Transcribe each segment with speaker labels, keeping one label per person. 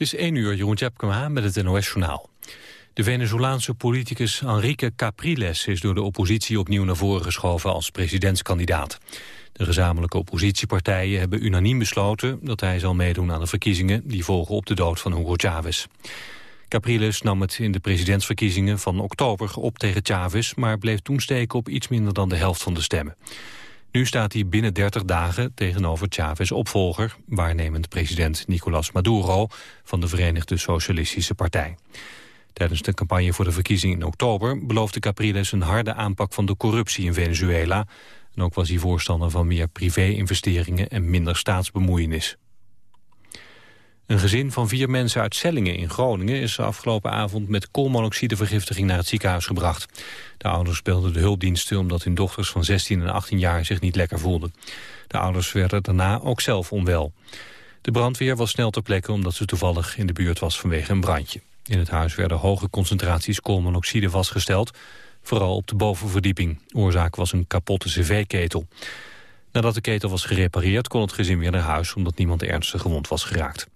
Speaker 1: Het is 1 uur, Jeroen Tjepkema met het NOS-journaal. De Venezolaanse politicus Enrique Capriles is door de oppositie opnieuw naar voren geschoven als presidentskandidaat. De gezamenlijke oppositiepartijen hebben unaniem besloten dat hij zal meedoen aan de verkiezingen die volgen op de dood van Hugo Chavez. Capriles nam het in de presidentsverkiezingen van oktober op tegen Chavez, maar bleef toen steken op iets minder dan de helft van de stemmen. Nu staat hij binnen 30 dagen tegenover Chavez' opvolger, waarnemend president Nicolás Maduro van de Verenigde Socialistische Partij. Tijdens de campagne voor de verkiezingen in oktober beloofde Capriles een harde aanpak van de corruptie in Venezuela. En ook was hij voorstander van meer privé-investeringen en minder staatsbemoeienis. Een gezin van vier mensen uit Sellingen in Groningen... is afgelopen avond met koolmonoxidevergiftiging naar het ziekenhuis gebracht. De ouders belden de hulpdiensten omdat hun dochters van 16 en 18 jaar zich niet lekker voelden. De ouders werden daarna ook zelf onwel. De brandweer was snel ter plekke omdat ze toevallig in de buurt was vanwege een brandje. In het huis werden hoge concentraties koolmonoxide vastgesteld, vooral op de bovenverdieping. Oorzaak was een kapotte cv-ketel. Nadat de ketel was gerepareerd kon het gezin weer naar huis omdat niemand ernstig gewond was geraakt.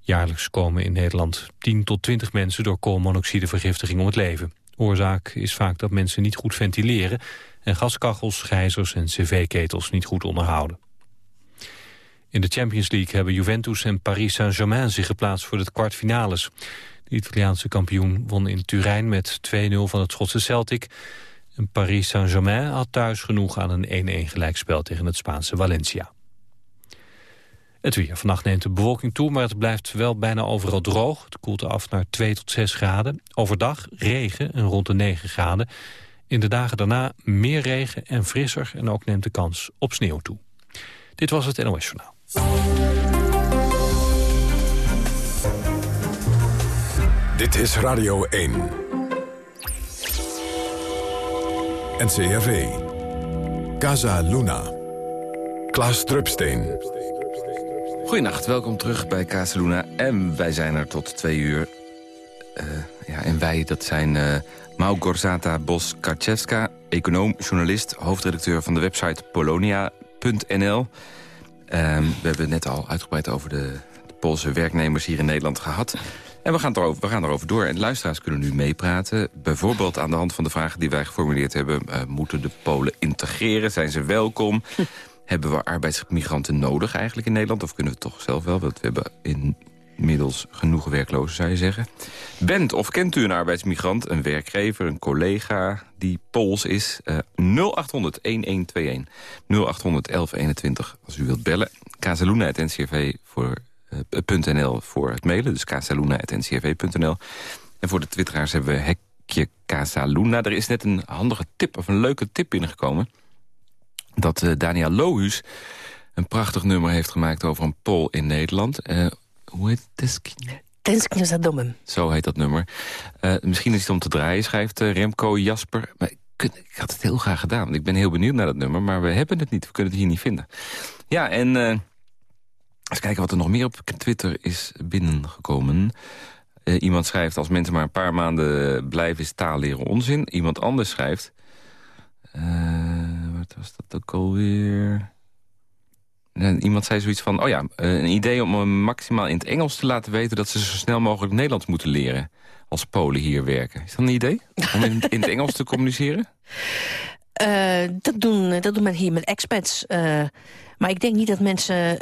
Speaker 1: Jaarlijks komen in Nederland 10 tot 20 mensen door koolmonoxidevergiftiging om het leven. Oorzaak is vaak dat mensen niet goed ventileren en gaskachels, gijzers en cv-ketels niet goed onderhouden. In de Champions League hebben Juventus en Paris Saint-Germain zich geplaatst voor de kwartfinales. De Italiaanse kampioen won in Turijn met 2-0 van het Schotse Celtic. En Paris Saint-Germain had thuis genoeg aan een 1-1 gelijkspel tegen het Spaanse Valencia. Het weer. Vannacht neemt de bewolking toe, maar het blijft wel bijna overal droog. Het koelt af naar 2 tot 6 graden. Overdag regen en rond de 9 graden. In de dagen daarna meer regen en frisser en ook neemt de kans op sneeuw toe. Dit was het NOS Journaal.
Speaker 2: Dit is Radio 1. NCRV. Casa Luna. Klaas Drupsteen.
Speaker 3: Goedenacht, welkom terug bij Casa Luna. En wij zijn er tot twee uur. Uh, ja, en wij, dat zijn uh, Mau Gorzata Bos-Karczewska... econoom, journalist, hoofdredacteur van de website polonia.nl... Um, we hebben het net al uitgebreid over de, de, Poolse werknemers hier in Nederland gehad. En we gaan, erover, we gaan erover door. En luisteraars kunnen nu meepraten. Bijvoorbeeld aan de hand van de vragen die wij geformuleerd hebben. Uh, moeten de Polen integreren? Zijn ze welkom? hebben we arbeidsmigranten nodig eigenlijk in Nederland? Of kunnen we het toch zelf wel? Want we hebben inmiddels genoeg werklozen, zou je zeggen. Bent of kent u een arbeidsmigrant, een werkgever, een collega die Pools is? Uh, 0800-1121. 0800-1121 als u wilt bellen. Casaluna.ncrv voor uh, voor het mailen. Dus casaluna.ncrv.nl. En voor de twitteraars hebben we hekje Casaluna. Er is net een handige tip of een leuke tip binnengekomen. Dat uh, Daniel Lohus een prachtig nummer heeft gemaakt over een Pool in Nederland. Uh, hoe heet het?
Speaker 4: Domem.
Speaker 3: Zo heet dat nummer. Uh, misschien is het om te draaien, schrijft Remco Jasper. Maar ik, ik, had het heel graag gedaan, want ik ben heel benieuwd naar dat nummer. Maar we hebben het niet, we kunnen het hier niet vinden. Ja, en eens kijken wat er nog meer op Twitter is binnengekomen. iemand schrijft, als mensen maar een paar maanden blijven... is taal leren onzin. Iemand anders schrijft... wat was dat ook alweer... Iemand zei zoiets van, oh ja, een idee om maximaal in het Engels te laten weten... dat ze zo snel mogelijk Nederlands moeten leren als Polen hier werken. Is dat een idee? Om in, in het Engels te communiceren?
Speaker 4: Uh, dat, doen, dat doen men hier met expats. Uh, maar ik denk niet dat mensen, uh,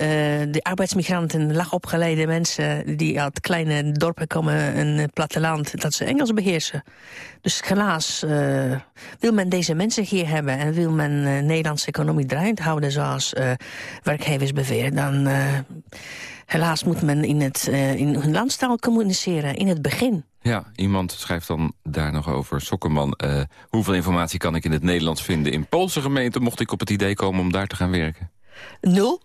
Speaker 4: de arbeidsmigranten, laagopgeleide mensen... die uit kleine dorpen komen in het platteland, dat ze Engels beheersen. Dus helaas wil men deze mensen hier hebben... en wil men Nederlandse economie draaiend houden zoals werkgevers beweren... dan helaas moet men in, het, in hun landstaal communiceren, in het begin.
Speaker 3: Ja, iemand schrijft dan daar nog over. Sokkerman, uh, hoeveel informatie kan ik in het Nederlands vinden? In Poolse gemeenten mocht ik op het idee komen om daar te gaan werken.
Speaker 4: Nul.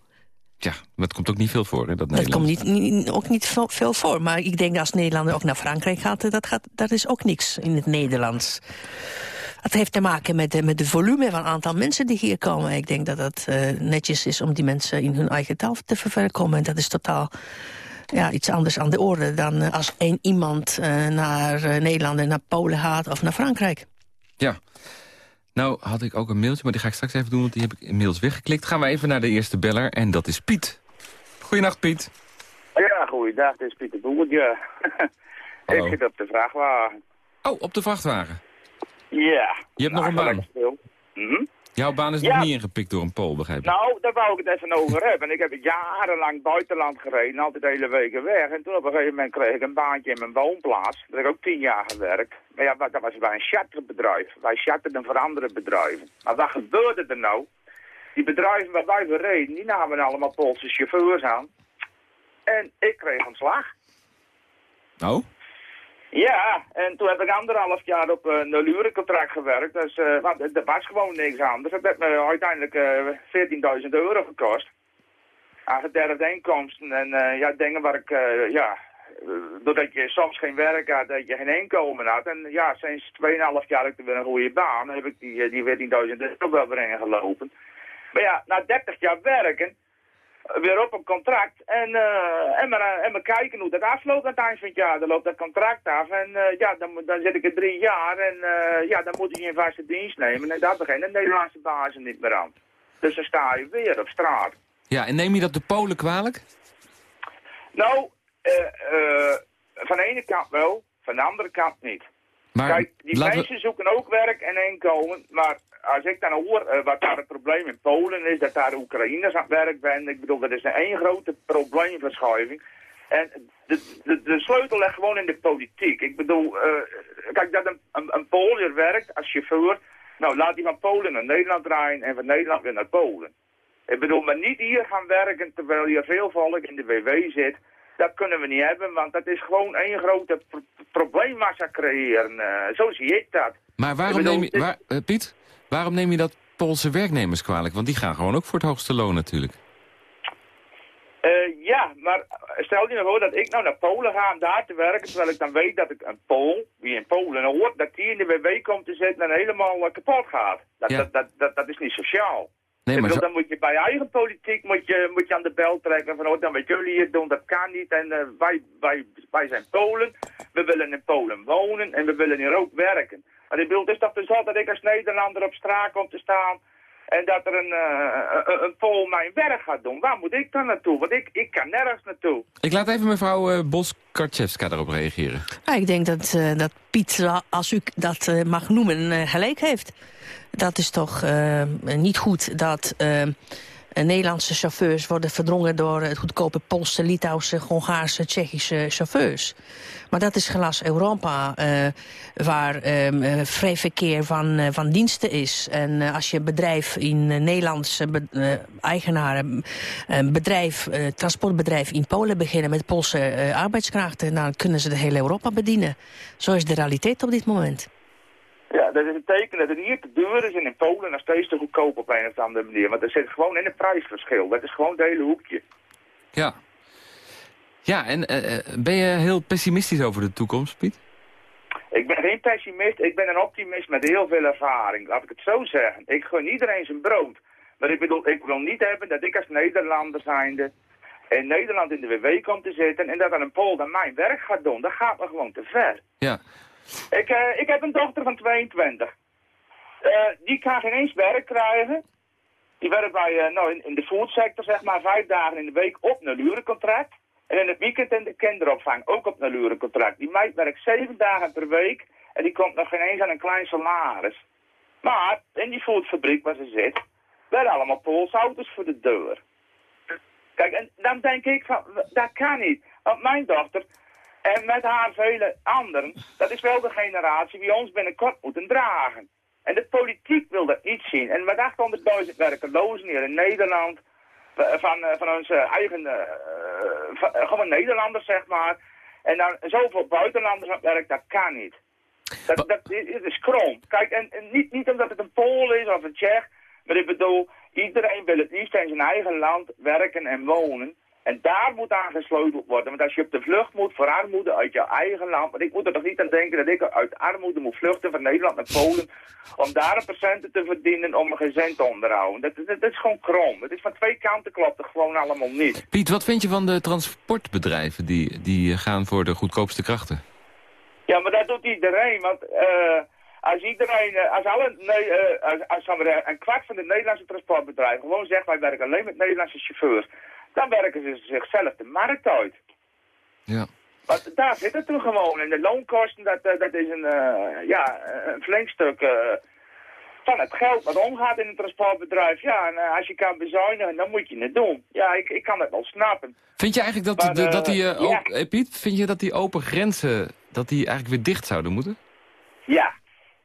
Speaker 3: Ja, maar het komt ook niet veel voor, hè, dat
Speaker 4: Dat komt niet, niet, ook niet veel voor. Maar ik denk als Nederlander ook naar Frankrijk gaat, dat, gaat, dat is ook niks in het Nederlands. Het heeft te maken met de, met de volume van het aantal mensen die hier komen. Ik denk dat het uh, netjes is om die mensen in hun eigen taal te verwerken. En dat is totaal ja, iets anders aan de orde dan uh, als één iemand uh, naar uh, Nederland en naar Polen gaat of naar Frankrijk.
Speaker 3: Ja. Nou had ik ook een mailtje, maar die ga ik straks even doen, want die heb ik inmiddels weggeklikt. Gaan we even naar de eerste beller en dat is Piet. Goedenacht Piet.
Speaker 5: Ja, goeiedag, dit is Pieter Boertje. ik zit op de vrachtwagen.
Speaker 3: Oh, op de vrachtwagen?
Speaker 5: Ja.
Speaker 3: Je hebt nog een baan?
Speaker 5: Hm?
Speaker 3: Jouw baan is nog niet ingepikt door een Pool, begrijp ik?
Speaker 5: Nou, daar wou ik het even over hebben. Ik heb jarenlang buitenland gereden, altijd hele weken weg. En toen op een gegeven moment kreeg ik een baantje in mijn woonplaats. Daar heb ik ook tien jaar gewerkt. Maar ja, dat was bij een charterbedrijf. Wij charterden voor andere bedrijven. Maar wat gebeurde er nou? Die bedrijven waar wij voor reden, die namen allemaal Poolse chauffeurs aan. En ik kreeg ontslag.
Speaker 3: Oh?
Speaker 5: Ja, en toen heb ik anderhalf jaar op een lurencontract gewerkt. Dus uh, er was gewoon niks anders. Het heeft me uiteindelijk uh, 14.000 euro gekost. Aan gederfde inkomsten en uh, ja, dingen waar ik, ja, doordat je soms geen werk had, dat je geen inkomen had. En ja, sinds 2,5 jaar heb ik weer een goede baan. heb ik die, die 14.000 euro wel weer ingelopen. Maar ja, na 30 jaar werken weer op een contract en, uh, en, maar, en maar kijken hoe dat afloopt aan het eind van het jaar. Dan loopt dat contract af en uh, ja, dan, dan zit ik er drie jaar en uh, ja, dan moet je in vaste dienst nemen. En daar beginnen de Nederlandse bazen niet meer aan. Dus dan sta je weer op straat.
Speaker 3: Ja, en neem je dat de Polen kwalijk?
Speaker 5: Nou, van de ene kant wel, van de andere kant niet. Maar Kijk, die mensen we... zoeken ook werk en inkomen, maar als ik dan hoor uh, wat daar het probleem in Polen is, dat daar Oekraïners aan het werk zijn, ik bedoel, dat is een één grote probleemverschuiving. En de, de, de sleutel ligt gewoon in de politiek. Ik bedoel, uh, kijk, dat een, een, een Pool hier werkt als chauffeur, nou laat die van Polen naar Nederland draaien en van Nederland weer naar Polen. Ik bedoel, maar niet hier gaan werken terwijl hier veel volk in de WW zit. Dat kunnen we niet hebben, want dat is gewoon één grote pro probleemmassa creëren. Uh, zo zie ik dat.
Speaker 3: Maar waarom neem je... Waar, uh, Piet? Waarom neem je dat Poolse werknemers kwalijk? Want die gaan gewoon ook voor het hoogste loon natuurlijk.
Speaker 5: Uh, ja, maar stel je nou voor dat ik nou naar Polen ga om daar te werken... terwijl ik dan weet dat ik een Pool, wie in Polen hoort... dat die in de WW komt te zitten en helemaal kapot gaat. Dat, dat, dat, dat, dat, is niet sociaal. Nee, maar zo... Dan moet je bij je eigen politiek moet je, moet je aan de bel trekken van... oh, dan wat jullie hier doen, dat kan niet. En uh, wij, wij, wij zijn Polen, we willen in Polen wonen en we willen hier ook werken. Maar ik bedoel, het is toch dus dat ik als Nederlander op straat kom te staan... en dat er een, uh, een, een Pool mijn werk gaat doen. Waar moet ik dan naartoe? Want ik, ik kan nergens naartoe.
Speaker 3: Ik laat even mevrouw uh, Bos-Karczewska daarop reageren.
Speaker 4: Ja, ik denk dat, uh, dat Piet, als u dat mag noemen, gelijk heeft. Dat is toch niet goed dat... Nederlandse chauffeurs worden verdrongen door het goedkope Poolse, Litouwse, Hongaarse, Tsjechische chauffeurs. Maar dat is glas Europa, uh, waar uh, vrij verkeer van, van diensten is. En als je bedrijf in Nederlandse eigenaren, een bedrijf, transportbedrijf in Polen beginnen met Poolse arbeidskrachten, dan kunnen ze de hele Europa bedienen. Zo is de realiteit op dit moment.
Speaker 5: Ja, dat is een teken dat het hier te duur is en in Polen nog steeds te goedkoop op een of andere manier. Want er zit gewoon in een prijsverschil. Dat is gewoon het hele hoekje.
Speaker 3: Ja. Ja, en uh, ben je heel pessimistisch over de toekomst, Piet?
Speaker 5: Ik ben geen pessimist, ik ben een optimist met heel veel ervaring. Laat ik het zo zeggen. Ik gun iedereen zijn brood. Maar ik bedoel, ik wil niet hebben dat ik als Nederlander zijnde in Nederland in de WW komt te zitten... en dat dan een Pool dan mijn werk gaat doen. Dat gaat me gewoon te ver.
Speaker 3: Ja.
Speaker 5: Ik, uh, ik heb een dochter van 22. Uh, die kan geen eens werk krijgen. Die werkt bij, uh, nou, in, de foodsector, zeg maar, vijf dagen in de week op een lurencontract. En in het weekend in de kinderopvang, ook op een lurencontract. Die meid werkt zeven dagen per week en die komt nog geen eens aan een klein salaris. Maar in die foodfabriek waar ze zit, werden allemaal Poolse auto's voor de deur. Kijk, en dan denk ik van, dat kan niet. Want mijn dochter, en met haar vele anderen, dat is wel de generatie die ons binnenkort moeten dragen. En de politiek wil dat niet zien. En met 800.000 werkelozen hier in Nederland, eh, van, eh, van onze eigen, uh, gewoon Nederlanders zeg maar. En dan zoveel buitenlanders aan werk, dat kan niet. Dat, dat is krom. Kijk, en, en, niet, niet omdat het een Pool is of een Tsjech, maar ik bedoel, iedereen wil het liefst in zijn eigen land werken en wonen. En daar moet aan gesleuteld worden. Want als je op de vlucht moet voor armoede uit je eigen land... Want ik moet er toch niet aan denken dat ik uit armoede moet vluchten van Nederland naar Polen... om daar een procenten te verdienen om een gezin te onderhouden. Dat, dat, dat, is gewoon krom. Het is van twee kanten klopt het gewoon allemaal niet.
Speaker 3: Piet, wat vind je van de transportbedrijven die, die gaan voor de goedkoopste krachten?
Speaker 5: Ja, maar dat doet iedereen. Want uh, als iedereen, uh, als alle, nee, als, als, als een kwart van de Nederlandse transportbedrijven gewoon zegt... wij werken alleen met Nederlandse chauffeurs dan werken ze zichzelf de markt uit.
Speaker 3: Ja.
Speaker 5: Maar daar zit het toen gewoon. En de loonkosten, dat, eh, dat is een, eh, ja, een flink stuk eh, van het geld wat omgaat in een transportbedrijf. Ja, en als je kan bezuinigen, dan moet je het doen. Ja, ik, ik kan het wel snappen.
Speaker 3: Vind je eigenlijk dat,
Speaker 5: Maar,
Speaker 3: de, dat die,
Speaker 5: ja.
Speaker 3: Piet, vind je dat die open grenzen, dat die eigenlijk weer dicht zouden moeten?
Speaker 5: Ja,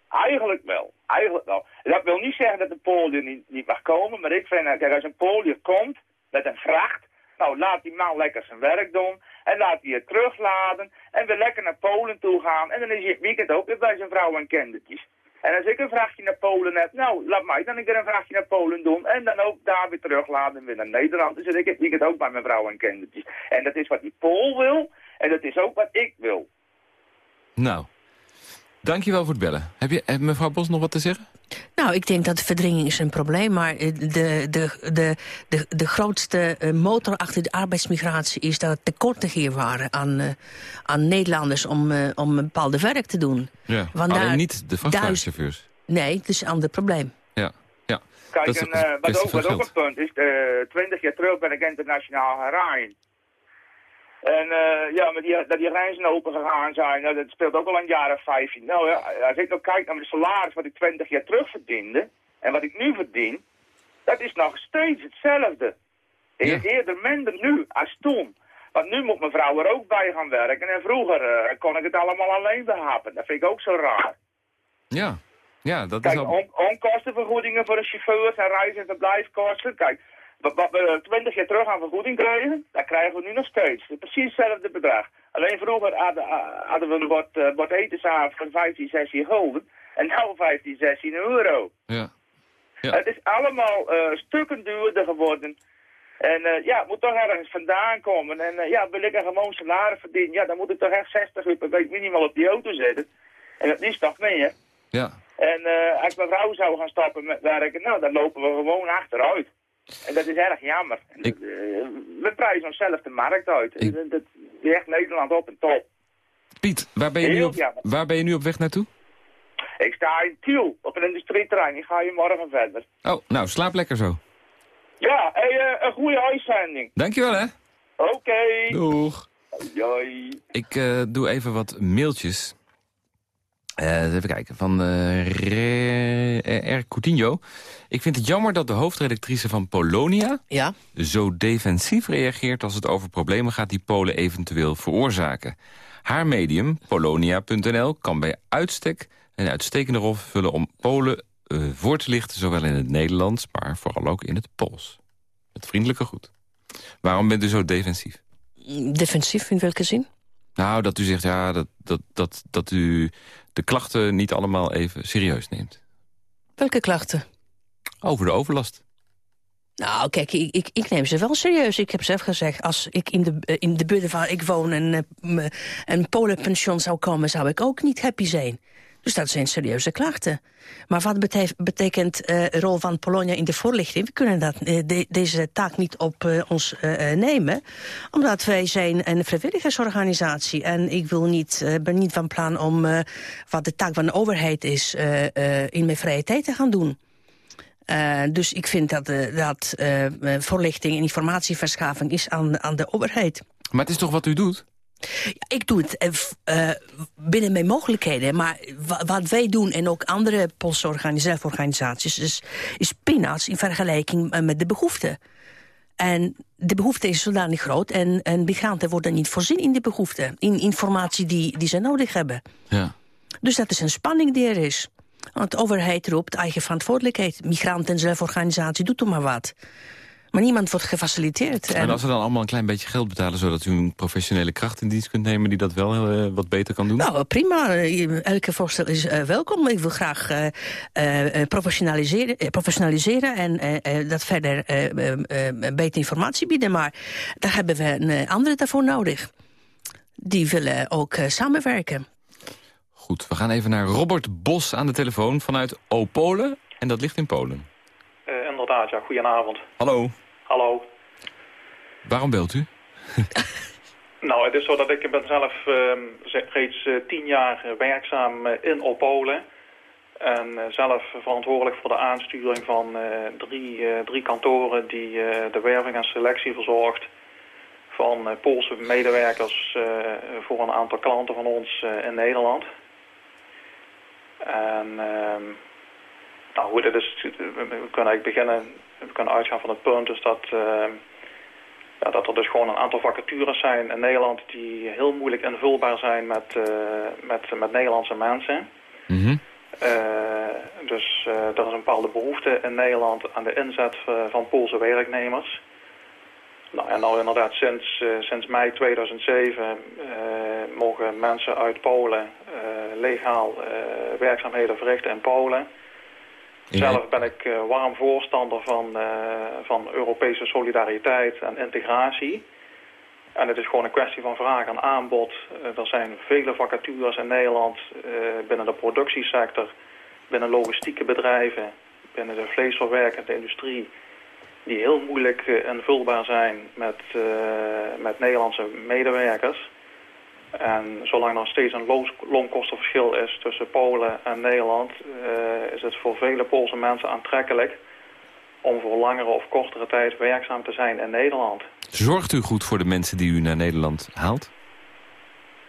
Speaker 5: eigenlijk wel. Eigenlijk wel. Dat wil niet zeggen dat de Pool er niet, niet mag komen, maar ik vind, kijk, als een Pool hier komt met een vracht, nou laat die man lekker zijn werk doen en laat hij het terugladen en weer lekker naar Polen toe gaan en dan is hij het weekend ook weer bij zijn vrouw en kindertjes. En als ik een vrachtje naar Polen heb, nou, laat mij dan een keer een vrachtje naar Polen doen en dan ook daar weer terugladen en weer naar Nederland. Dus ik het weekend ook bij mijn vrouw en kindertjes. En dat is wat die Pool wil en dat is ook wat ik wil.
Speaker 3: Nou, dankjewel voor het bellen. Heb je, mevrouw Bos nog wat te zeggen?
Speaker 4: Nou, ik denk dat verdringing is een probleem, maar eh, de, de, de, de, de grootste eh, motor achter de arbeidsmigratie is dat er tekorten hier waren aan, eh, aan Nederlanders om, eh, om een bepaalde werk te doen.
Speaker 3: Ja. Alleen niet de vrachtwagenchauffeurs.
Speaker 4: Nee, het is een ander probleem.
Speaker 3: Ja, ja.
Speaker 5: Kijk,
Speaker 3: Dat is
Speaker 5: en,
Speaker 3: een
Speaker 5: eh, wat, ook, wat ook een punt is, eh, twintig jaar terug ben ik internationaal rijden. En eh, ja, maar die, dat die grenzen open gegaan zijn, nou, dat speelt ook al een jaar of vijftien. Nou ja, als ik nou kijk naar mijn salaris wat ik twintig jaar terug verdiende, en wat ik nu verdien, dat is nog steeds hetzelfde. Eerder minder nu als toen. Want nu moet mijn vrouw er ook bij gaan werken. En vroeger eh, kon ik het allemaal alleen behappen. Dat vind ik ook zo raar.
Speaker 3: Ja, ja dat is
Speaker 5: Kijk,
Speaker 3: al...
Speaker 5: on onkostenvergoedingen voor de chauffeurs en reis- en verblijfskosten. Kijk, wat, wat we twintig jaar terug aan vergoeding kregen, dat krijgen we nu nog steeds. Precies hetzelfde bedrag. Alleen vroeger hadden, hadden we bord, eh, bord etensavond van 15, 16 gulden. En nu 15, 16 euro.
Speaker 3: Ja. Ja.
Speaker 5: Het is allemaal eh, stukken duurder geworden. En eh, ja, het moet toch ergens vandaan komen. En ja, wil ik een gewoon salaris verdienen, ja, dan moet ik toch echt 60 uur per week minimaal op die auto zitten. En dat is nog meer.
Speaker 3: Ja.
Speaker 5: En als mijn vrouw zou gaan stoppen met werken, nou, dan lopen we gewoon achteruit. En dat is erg jammer.
Speaker 3: Ik-
Speaker 5: eh, we prijzen onszelf de markt uit.
Speaker 3: Ik-
Speaker 5: Dat echt Nederland op en top.
Speaker 3: Piet, waar ben, je nu op,
Speaker 5: jammer.
Speaker 3: waar ben je nu op weg naartoe?
Speaker 5: Ik sta in Tiel op een industrieterrein. Ik ga hier morgen verder.
Speaker 3: Oh, nou, slaap lekker zo.
Speaker 5: Ja, hey, eh, een goede uitzending.
Speaker 3: Dankjewel, hè.
Speaker 5: Oké.
Speaker 3: Doeg.
Speaker 5: Doei.
Speaker 3: Ik eh, doe even wat mailtjes. Eh, even kijken, van eh R. Coutinho. Ik vind het jammer dat de hoofdredactrice van Polonia...
Speaker 4: Ja?
Speaker 3: zo defensief reageert als het over problemen gaat... die Polen eventueel veroorzaken. Haar medium, polonia.nl, kan bij uitstek een uitstekende rol vervullen... om Polen eh, voor te lichten, zowel in het Nederlands... maar vooral ook in het Pools. Met vriendelijke groet. Waarom bent u zo defensief?
Speaker 4: Defensief in welke zin?
Speaker 3: Nou, dat u zegt ja, dat, dat, dat, dat u de klachten niet allemaal even serieus neemt.
Speaker 4: Welke klachten?
Speaker 3: Over de overlast.
Speaker 4: Nou, kijk, ik, ik, ik neem ze wel serieus. Ik heb zelf gezegd, als ik in de, eh, in de buurt waar ik woon... een, eh, een Polenpension zou komen, zou ik ook niet happy zijn. Dus dat zijn serieuze klachten. Maar wat bete- betekent eh, de rol van Polonia in de voorlichting? We kunnen dat, eh, de- deze taak niet op eh, ons nemen. Omdat wij zijn een vrijwilligersorganisatie. En ik wil niet, ben niet van plan om wat de taak van de overheid is... in mijn vrije tijd te gaan doen. Dus ik vind dat, dat voorlichting en informatieverschuiving is aan, aan de overheid.
Speaker 3: Maar het is toch wat u doet?
Speaker 4: Ik doe het uh, binnen mijn mogelijkheden. Maar wat wij doen en ook andere Poolse organisaties, organisaties is, is peanuts in vergelijking met de behoeften. En de behoefte is zodanig groot en, en migranten worden niet voorzien in de behoeften. In informatie die, die ze nodig hebben.
Speaker 3: Ja.
Speaker 4: Dus dat is een spanning die er is. Want de overheid roept eigen verantwoordelijkheid. Migranten zelforganisatie, doet toch maar wat. Maar niemand wordt gefaciliteerd.
Speaker 3: En als ze dan allemaal een klein beetje geld betalen... zodat u een professionele kracht in dienst kunt nemen... die dat wel uh, wat beter kan doen?
Speaker 4: Nou, prima. Elke voorstel is uh, welkom. Ik wil graag uh, professionaliseren, professionaliseren... en dat verder beter informatie bieden. Maar daar hebben we een andere daarvoor nodig. Die willen ook samenwerken.
Speaker 3: Goed, we gaan even naar Robert Bos aan de telefoon vanuit Opolen. En dat ligt in Polen.
Speaker 6: Uh, inderdaad, ja. Goedenavond.
Speaker 3: Hallo.
Speaker 6: Hallo.
Speaker 3: Waarom belt u?
Speaker 6: nou, het is zo dat ik ben zelf uh, reeds uh, tien jaar werkzaam in Opolen. En zelf verantwoordelijk voor de aansturing van drie, drie kantoren die de werving en selectie verzorgt van Poolse medewerkers voor een aantal klanten van ons in Nederland. En ehm, nou, hoe dat is, we kunnen eigenlijk beginnen, we kunnen uitgaan van het punt dus dat, ehm, ja, dat er dus gewoon een aantal vacatures zijn in Nederland die heel moeilijk invulbaar zijn met, met, met Nederlandse mensen.
Speaker 3: Mm
Speaker 6: dus uh, er is een bepaalde behoefte in Nederland aan de inzet van Poolse werknemers. Nou, en nou inderdaad sinds, sinds mei 2007 mogen mensen uit Polen legaal werkzaamheden verrichten in Polen. Zelf ben ik warm voorstander van, van Europese solidariteit en integratie. En het is gewoon een kwestie van vraag en aanbod. Uh, er zijn vele vacatures in Nederland binnen de productiesector, binnen logistieke bedrijven, binnen de vleesverwerkende industrie, die heel moeilijk uh, invulbaar zijn met, met Nederlandse medewerkers. En zolang er nog steeds een loonkostenverschil is tussen Polen en Nederland, is het voor vele Poolse mensen aantrekkelijk om voor langere of kortere tijd werkzaam te zijn in Nederland.
Speaker 3: Zorgt u goed voor de mensen die u naar Nederland haalt?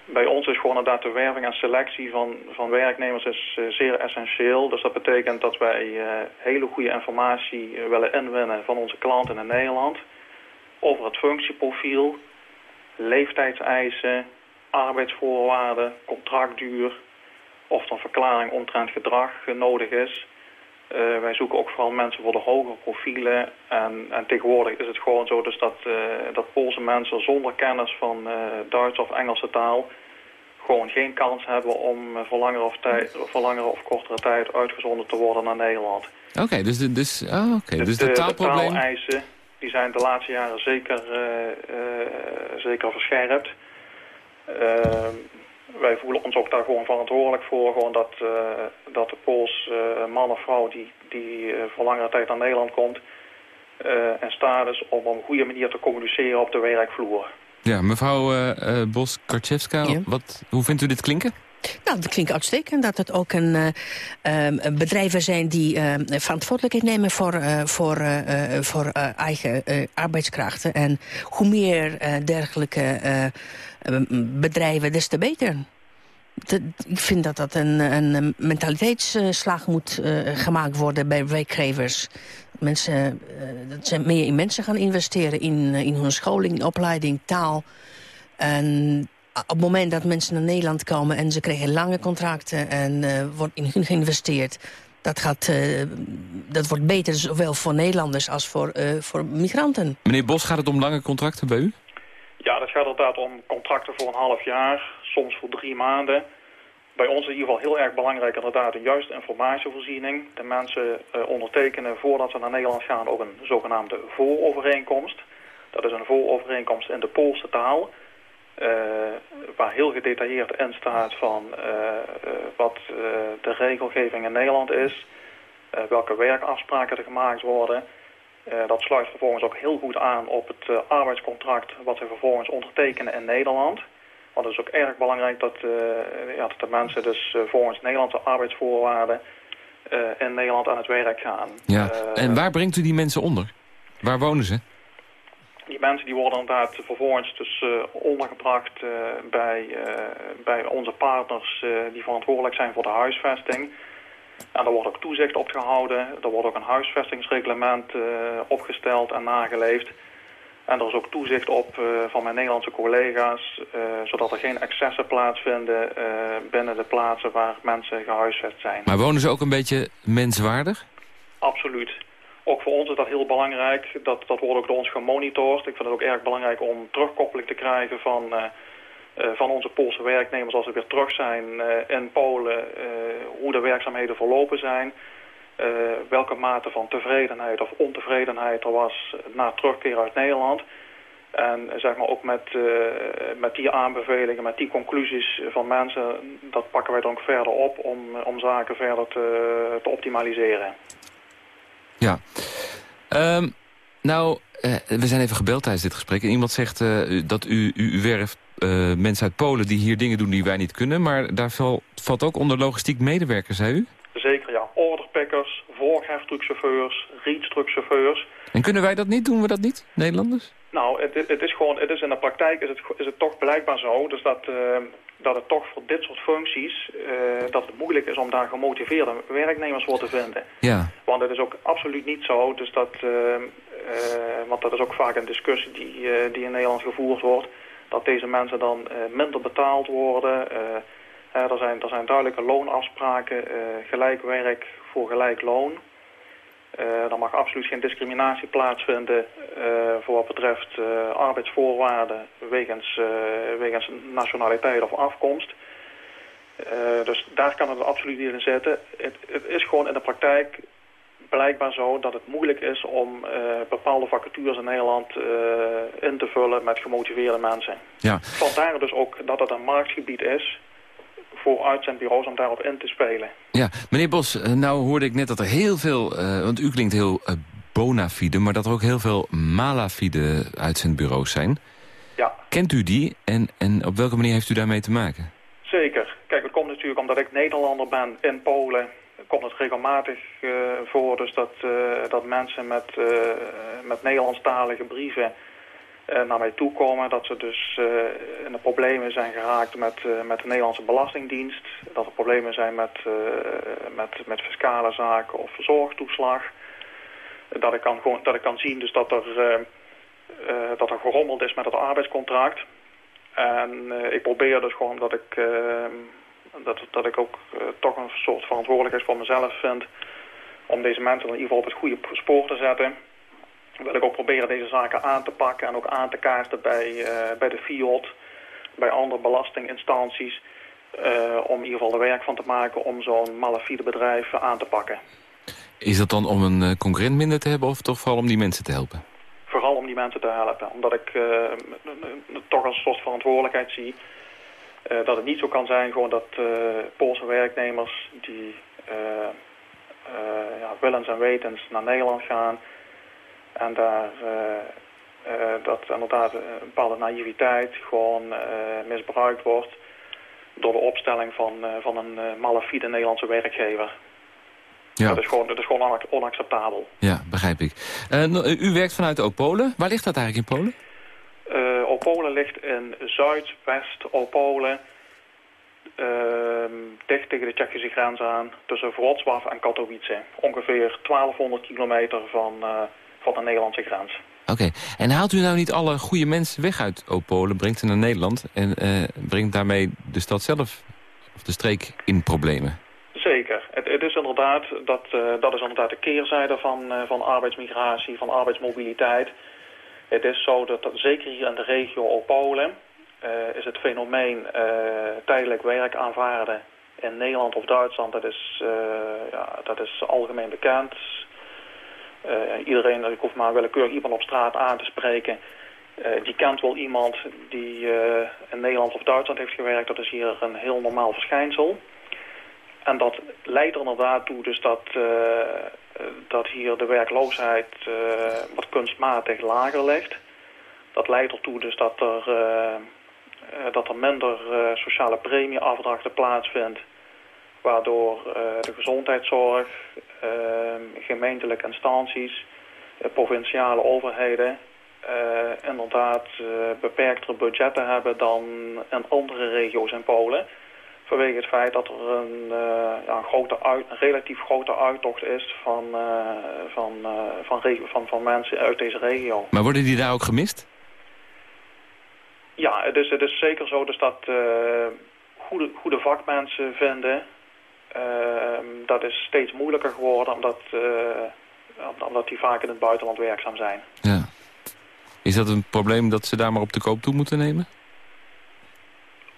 Speaker 6: Bij ons is gewoon inderdaad de werving en selectie van, van werknemers is, uh, zeer essentieel. Dus dat betekent dat wij uh, hele goede informatie willen inwinnen van onze klanten in Nederland. Over het functieprofiel, leeftijdseisen, arbeidsvoorwaarden, contractduur... of een verklaring omtrent gedrag nodig is... Uh, wij zoeken ook vooral mensen voor de hogere profielen. En, en tegenwoordig is het gewoon zo dus dat, uh, dat Poolse mensen zonder kennis van uh, Duits of Engelse taal... gewoon geen kans hebben om voor, langere of, tijd, voor langere of kortere tijd uitgezonden te worden naar Nederland.
Speaker 3: Oké, okay, dus, de, dus, oh, okay.
Speaker 6: dus,
Speaker 3: dus de, taalprobleem...
Speaker 6: de taaleisen die zijn de laatste jaren zeker, zeker verscherpt. Ehm, wij voelen ons ook daar gewoon verantwoordelijk voor. Gewoon dat, uh, dat de Pools uh, man of vrouw die, die uh, voor langere tijd naar Nederland komt... in staat is om op een goede manier te communiceren op de werkvloer.
Speaker 3: Ja, mevrouw Bos-Karczewska, ja. hoe vindt u dit klinken?
Speaker 4: Nou, dat klinkt uitstekend dat het ook een, uh, bedrijven zijn die uh, verantwoordelijkheid nemen voor, uh, voor, voor eigen arbeidskrachten. En hoe meer dergelijke bedrijven, des te beter. ik vind dat dat een, een mentaliteitsslag moet gemaakt worden bij werkgevers. Mensen, dat ze meer in mensen gaan investeren, in, in hun scholing, opleiding, taal... En op het moment dat mensen naar Nederland komen... en ze krijgen lange contracten en uh, wordt in hun geïnvesteerd... Dat, gaat, dat wordt beter zowel voor Nederlanders als voor, voor migranten.
Speaker 3: Meneer Bos, gaat het om lange contracten bij u?
Speaker 6: Ja, dat gaat inderdaad om contracten voor een half jaar, soms voor drie maanden. Bij ons is in ieder geval heel erg belangrijk inderdaad een juiste informatievoorziening. De mensen uh, ondertekenen voordat ze naar Nederland gaan ook een zogenaamde voorovereenkomst. Dat is een voorovereenkomst in de Poolse taal... Uh, waar heel gedetailleerd in staat van uh, wat de regelgeving in Nederland is, welke werkafspraken er gemaakt worden. Dat sluit vervolgens ook heel goed aan op het arbeidscontract wat ze vervolgens ondertekenen in Nederland. Want het is ook erg belangrijk dat, ja, dat de mensen dus volgens Nederlandse arbeidsvoorwaarden in Nederland aan het werk gaan.
Speaker 3: Ja. en waar brengt u die mensen onder? Waar wonen ze?
Speaker 6: Die mensen die worden inderdaad vervolgens dus uh, ondergebracht uh, bij, uh, bij onze partners die verantwoordelijk zijn voor de huisvesting. En daar wordt ook toezicht op gehouden. Er wordt ook een huisvestingsreglement opgesteld en nageleefd. En er is ook toezicht op van mijn Nederlandse collega's, zodat er geen excessen plaatsvinden binnen de plaatsen waar mensen gehuisvest zijn.
Speaker 3: Maar wonen ze ook een beetje menswaardig?
Speaker 6: Absoluut. Ook voor ons is dat heel belangrijk. Dat, dat wordt ook door ons gemonitord. Ik vind het ook erg belangrijk om terugkoppeling te krijgen van, van onze Poolse werknemers als ze weer terug zijn in Polen. hoe de werkzaamheden verlopen zijn. welke mate van tevredenheid of ontevredenheid er was na terugkeer uit Nederland. En zeg maar ook met, met die aanbevelingen, met die conclusies van mensen, dat pakken wij dan ook verder op om, om zaken verder te, te optimaliseren.
Speaker 3: Ja. Um, nou, uh, we zijn even gebeld tijdens dit gesprek. En iemand zegt uh, dat u, u, u werft uh, mensen uit Polen die hier dingen doen die wij niet kunnen. Maar daar val, valt ook onder logistiek medewerkers, zei u?
Speaker 6: Zeker, ja. Orderpickers, voorheftruckchauffeurs, rietstruckchauffeurs.
Speaker 3: En kunnen wij dat niet? Doen we dat niet, Nederlanders?
Speaker 6: Nou, het, het, is gewoon, het is in de praktijk is het, is het toch blijkbaar zo, dus dat, dat het toch voor dit soort functies, uh, dat het moeilijk is om daar gemotiveerde werknemers voor te vinden.
Speaker 3: Ja.
Speaker 6: Want het is ook absoluut niet zo, dus dat, uh, want dat is ook vaak een discussie die, die in Nederland gevoerd wordt, dat deze mensen dan minder betaald worden. er, zijn, er zijn duidelijke loonafspraken, gelijk werk voor gelijk loon. Uh, er mag absoluut geen discriminatie plaatsvinden uh, voor wat betreft uh, arbeidsvoorwaarden wegens, wegens nationaliteit of afkomst. dus daar kan het absoluut niet in zitten. Het, het, is gewoon in de praktijk blijkbaar zo dat het moeilijk is om bepaalde vacatures in Nederland in te vullen met gemotiveerde mensen.
Speaker 3: Ja.
Speaker 6: Vandaar dus ook dat het een marktgebied is voor uitzendbureaus om daarop in te spelen.
Speaker 3: Ja, meneer Bos, eh, nou hoorde ik net dat er heel veel, uh, want u klinkt heel uh, bona fide, maar dat er ook heel veel malafide uitzendbureaus zijn.
Speaker 6: Ja.
Speaker 3: Kent u die en, en op welke manier heeft u daarmee te maken?
Speaker 6: Zeker. Kijk, het komt natuurlijk omdat ik Nederlander ben in Polen komt het regelmatig uh, voor. Dus dat, uh, dat mensen met, uh, met Nederlandstalige brieven naar mij toe komen. Dat ze dus uh, in de problemen zijn geraakt met, uh, met de Nederlandse Belastingdienst. Dat er problemen zijn met, met, met fiscale zaken of zorgtoeslag. Dat ik kan, dat ik kan zien dus dat, er, dat er gerommeld is met het arbeidscontract. En ik probeer dus gewoon dat ik, dat, dat ik ook toch een soort verantwoordelijkheid voor mezelf vind... om deze mensen in ieder geval op het goede spoor te zetten wil ik ook proberen deze zaken aan te pakken en ook aan te kaarten bij, uh, bij de FIOD, bij andere belastinginstanties, uh, om in ieder geval er werk van te maken om zo'n malafide bedrijf aan te pakken.
Speaker 3: Is dat dan om een uh, concurrent minder te hebben of toch vooral om die mensen te helpen?
Speaker 6: Vooral om die mensen te helpen, omdat ik toch als een soort verantwoordelijkheid zie dat het niet zo kan zijn gewoon dat Poolse werknemers die ja, willens en wetens naar Nederland gaan en daar uh, dat inderdaad een bepaalde naïviteit gewoon misbruikt wordt door de opstelling van, van een malafide Nederlandse werkgever. Ja. Dat, is gewoon, dat is gewoon onacceptabel.
Speaker 3: Ja, begrijp ik. u werkt vanuit Opolen. Waar ligt dat eigenlijk in Polen?
Speaker 6: Uh, Opolen ligt in zuidwest Opolen. Uh, dicht tegen de Tsjechische grens aan. Tussen Wrocław en Katowice. Ongeveer 1200 kilometer van, uh, van de Nederlandse grens.
Speaker 3: Oké, en haalt u nou niet alle goede mensen weg uit Opolen, brengt ze naar Nederland... en uh, brengt daarmee de stad zelf of de streek in problemen?
Speaker 6: Zeker. Het, het is inderdaad, dat, uh, dat is inderdaad de keerzijde van, uh, van arbeidsmigratie, van arbeidsmobiliteit. Het is zo dat, dat zeker hier in de regio Opolen... is het fenomeen tijdelijk werk aanvaarden in Nederland of Duitsland... dat is, ja, dat is algemeen bekend iedereen, ik hoef maar willekeurig iemand op straat aan te spreken. Uh, die kent wel iemand die uh, in Nederland of Duitsland heeft gewerkt. Dat is hier een heel normaal verschijnsel. En dat leidt er inderdaad toe dus dat, dat hier de werkloosheid wat kunstmatig lager ligt. Dat leidt ertoe dus dat er, dat er minder sociale premieafdrachten plaatsvindt waardoor de gezondheidszorg, gemeentelijke instanties, uh, provinciale overheden inderdaad beperktere budgetten hebben dan in andere regio's in Polen. Vanwege het feit dat er een, ja, een, grote uit, een relatief grote uittocht is van, van, van, van, van mensen uit deze regio.
Speaker 3: Maar worden die daar ook gemist?
Speaker 6: Ja, het is, het is zeker zo dus dat goede, goede vakmensen vinden Ehm, dat is steeds moeilijker geworden omdat, uh, omdat die vaak in het buitenland werkzaam zijn.
Speaker 3: Ja. Is dat een probleem dat ze daar maar op de koop toe moeten nemen?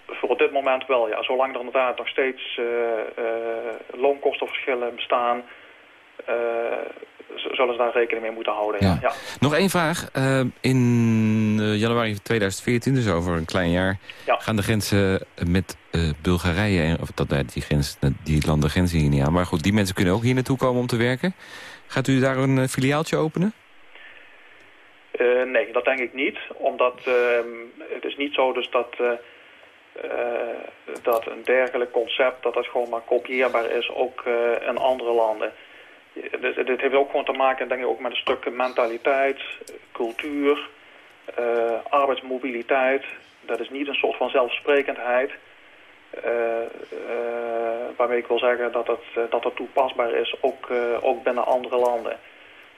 Speaker 6: Voor dit moment wel, ja. Zolang er inderdaad nog steeds uh, uh, loonkostenverschillen bestaan... zullen ze daar rekening mee moeten houden. Ja. ja.
Speaker 3: Nog één vraag. in januari 2014, dus over een klein jaar... gaan de grenzen met uh, Bulgarije, of dat, die, grens, die landen grenzen hier niet aan. Maar goed, die mensen kunnen ook hier naartoe komen om te werken. Gaat u daar een filiaaltje openen?
Speaker 6: Uh, nee, dat denk ik niet. Omdat ehm, het is niet zo dus dat, dat een dergelijk concept... dat dat gewoon maar kopieerbaar is, ook in andere landen. Dit, dit, heeft ook gewoon te maken denk ik, ook met een stuk mentaliteit, cultuur... arbeidsmobiliteit, dat is niet een soort van zelfsprekendheid. waarmee ik wil zeggen dat het, dat het toepasbaar is, ook, ook binnen andere landen.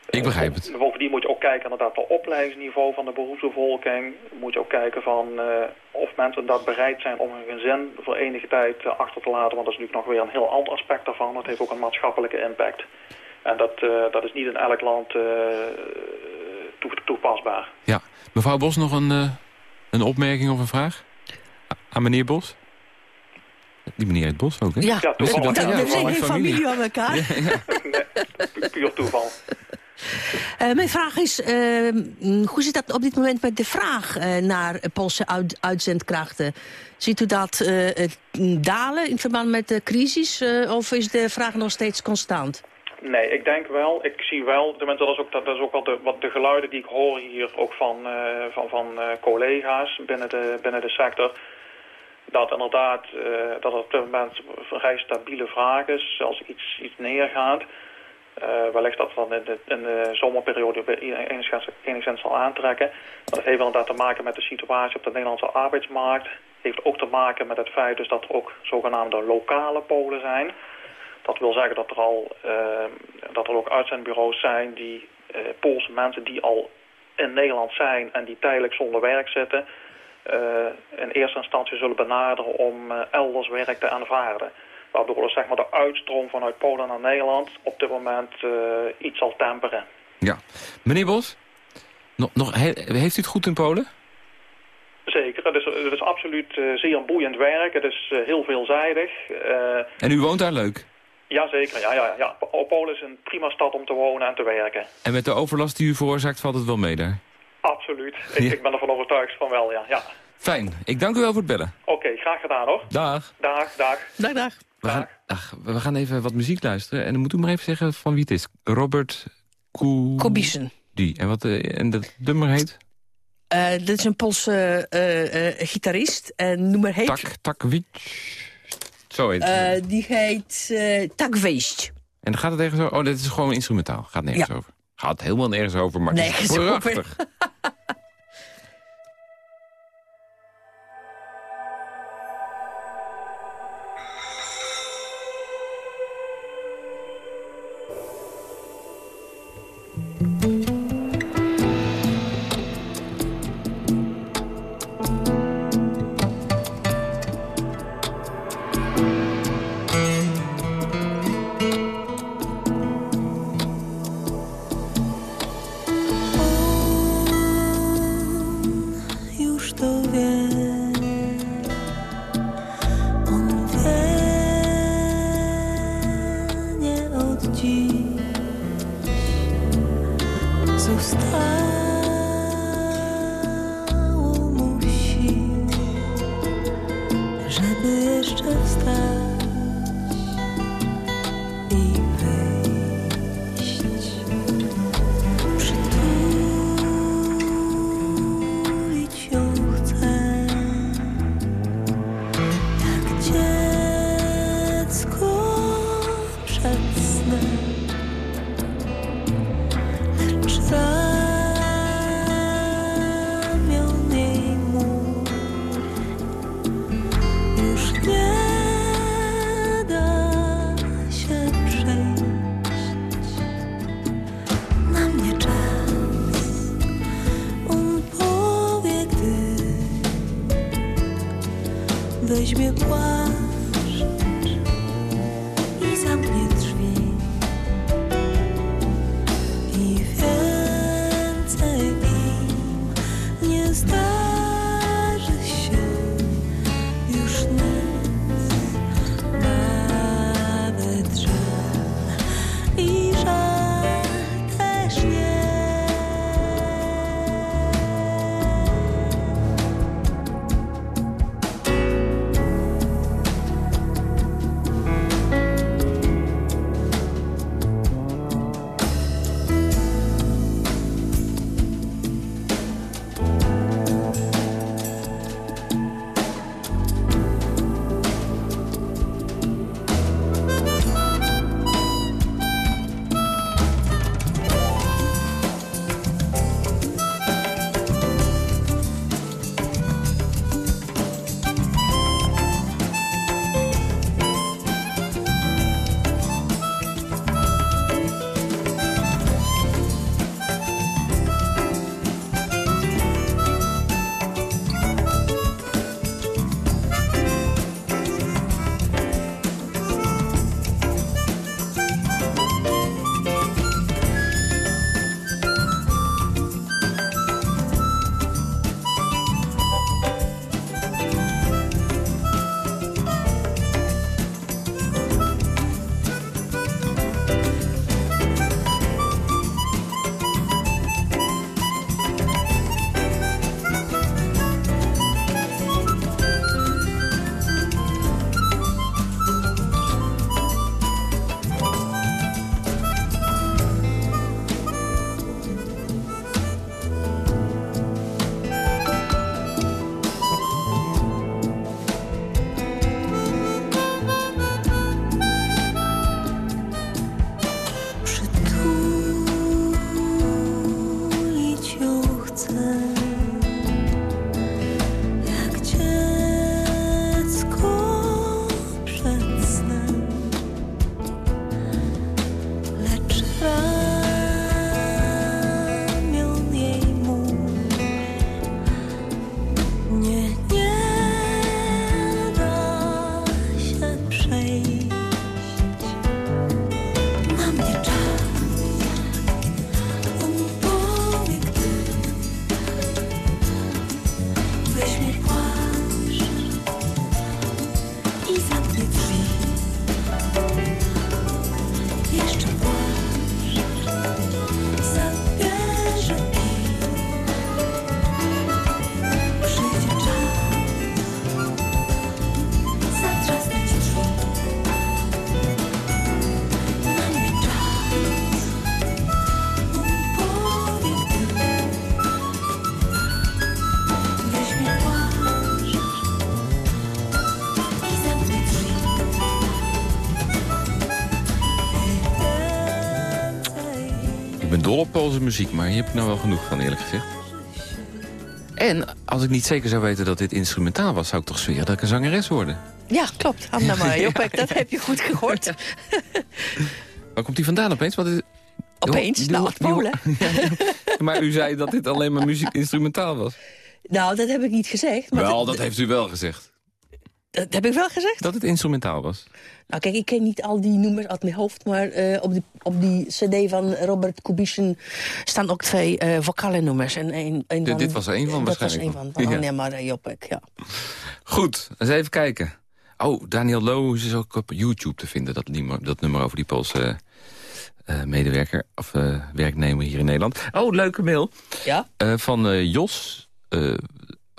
Speaker 3: Ik begrijp het.
Speaker 6: Bovendien moet je ook kijken naar dat opleidingsniveau van de beroepsbevolking. Moet je ook kijken van uh, of mensen dat bereid zijn om hun gezin voor enige tijd uh, achter te laten. Want dat is natuurlijk nog weer een heel ander aspect daarvan. Dat heeft ook een maatschappelijke impact. En dat, uh, dat is niet in elk land toe, toepasbaar.
Speaker 3: Ja. Mevrouw Bos, nog een, een opmerking of een vraag? Aan meneer Bos? Die meneer het Bos ook, hè?
Speaker 7: Ja,
Speaker 6: ja toevallig.
Speaker 7: Ja, we zijn geen familie aan elkaar. Ja, ja.
Speaker 6: nee, puur toeval.
Speaker 7: Uh, mijn vraag is, uh, hoe zit dat op dit moment met de vraag uh, naar Poolse uit uitzendkrachten? Ziet u dat dalen in verband met de crisis of is de vraag nog steeds constant?
Speaker 6: Nee, ik denk wel. Ik zie wel, dat is ook, dat is ook wel de, wat de geluiden die ik hoor hier ook van, van, van collega's binnen de, binnen de sector dat inderdaad dat er op dit moment vrij stabiele vraag is als iets, iets neergaat. Wellicht dat dan in de, in de zomerperiode enigszins, zal aantrekken. Dat heeft inderdaad te maken met de situatie op de Nederlandse arbeidsmarkt. heeft ook te maken met het feit dus dat er ook zogenaamde lokale polen zijn. Dat wil zeggen dat er, al, uh, dat er ook uitzendbureaus zijn die uh, Poolse mensen die al in Nederland zijn en die tijdelijk zonder werk zitten... in eerste instantie zullen benaderen om elders werk te aanvaarden. Waardoor zeg maar, de uitstroom vanuit Polen naar Nederland op dit moment iets zal temperen.
Speaker 3: Ja. Meneer Bos, nog, nog, heeft u het goed in Polen?
Speaker 6: Zeker, het is, het is absoluut uh, zeer boeiend werk. Het is uh, heel veelzijdig.
Speaker 3: en u woont daar leuk?
Speaker 6: Jazeker, ja, ja, ja. Polen is een prima stad om te wonen en te werken.
Speaker 3: En met de overlast die u veroorzaakt valt het wel mee daar?
Speaker 6: Absoluut. Ik, ja. ik ben ervan overtuigd van wel, ja. ja.
Speaker 3: Fijn. Ik dank u wel voor het bellen.
Speaker 6: Oké, okay, graag gedaan hoor.
Speaker 3: Dag.
Speaker 6: Dag, dag.
Speaker 7: Dag, dag.
Speaker 3: We gaan, ach, we gaan even wat muziek luisteren. En dan moet u maar even zeggen van wie het is. Robert Koe...
Speaker 7: Kobiesen.
Speaker 3: Die. En, wat, uh, en dat nummer heet?
Speaker 7: Uh, dit is een Poolse uh, gitarist. En nummer heet...
Speaker 3: Tak, Takwic. Zo heet het.
Speaker 7: die heet uh, Takweest.
Speaker 3: En dan gaat het ergens over? Oh, dit is gewoon instrumentaal. Gaat nergens ja. over. Gaat helemaal nergens over, maar
Speaker 7: nergens het is
Speaker 3: prachtig.
Speaker 7: Over.
Speaker 3: zostało mu sił, żeby jeszcze wstać. Muziek, maar hier heb ik nou wel genoeg van, eerlijk gezegd. En als ik niet zeker zou weten dat dit instrumentaal was... zou ik toch zweren dat ik een zangeres hoorde.
Speaker 4: Ja, klopt. Anna Majopek, dat heb je goed gehoord.
Speaker 3: Waar komt die vandaan opeens? Wat is...
Speaker 4: Opeens? Nou, Polen.
Speaker 3: maar u zei dat dit alleen maar muziek instrumentaal was.
Speaker 4: Nou, dat heb ik niet gezegd. Maar
Speaker 3: Wel, dat heeft u wel gezegd.
Speaker 4: Dat heb ik wel gezegd.
Speaker 3: Dat het instrumentaal was.
Speaker 4: Nou, kijk, ik ken niet al die nummers uit mijn hoofd... maar eh, op, die, op die cd van Robert Kubishin staan ook twee eh vocale nummers. En een, een
Speaker 3: Dit-
Speaker 4: van,
Speaker 3: dit was er één van
Speaker 4: Dat was
Speaker 3: waarschijnlijk
Speaker 4: één van, van
Speaker 3: Ja.
Speaker 4: Anja Marajopek, ja.
Speaker 3: Goed, eens even kijken. Oh, Daniel Loos is ook op YouTube te vinden, dat nummer, dat nummer over die Poolse eh, medewerker of werknemer hier in Nederland. Oh, leuke mail
Speaker 4: Ja?
Speaker 3: Van Jos.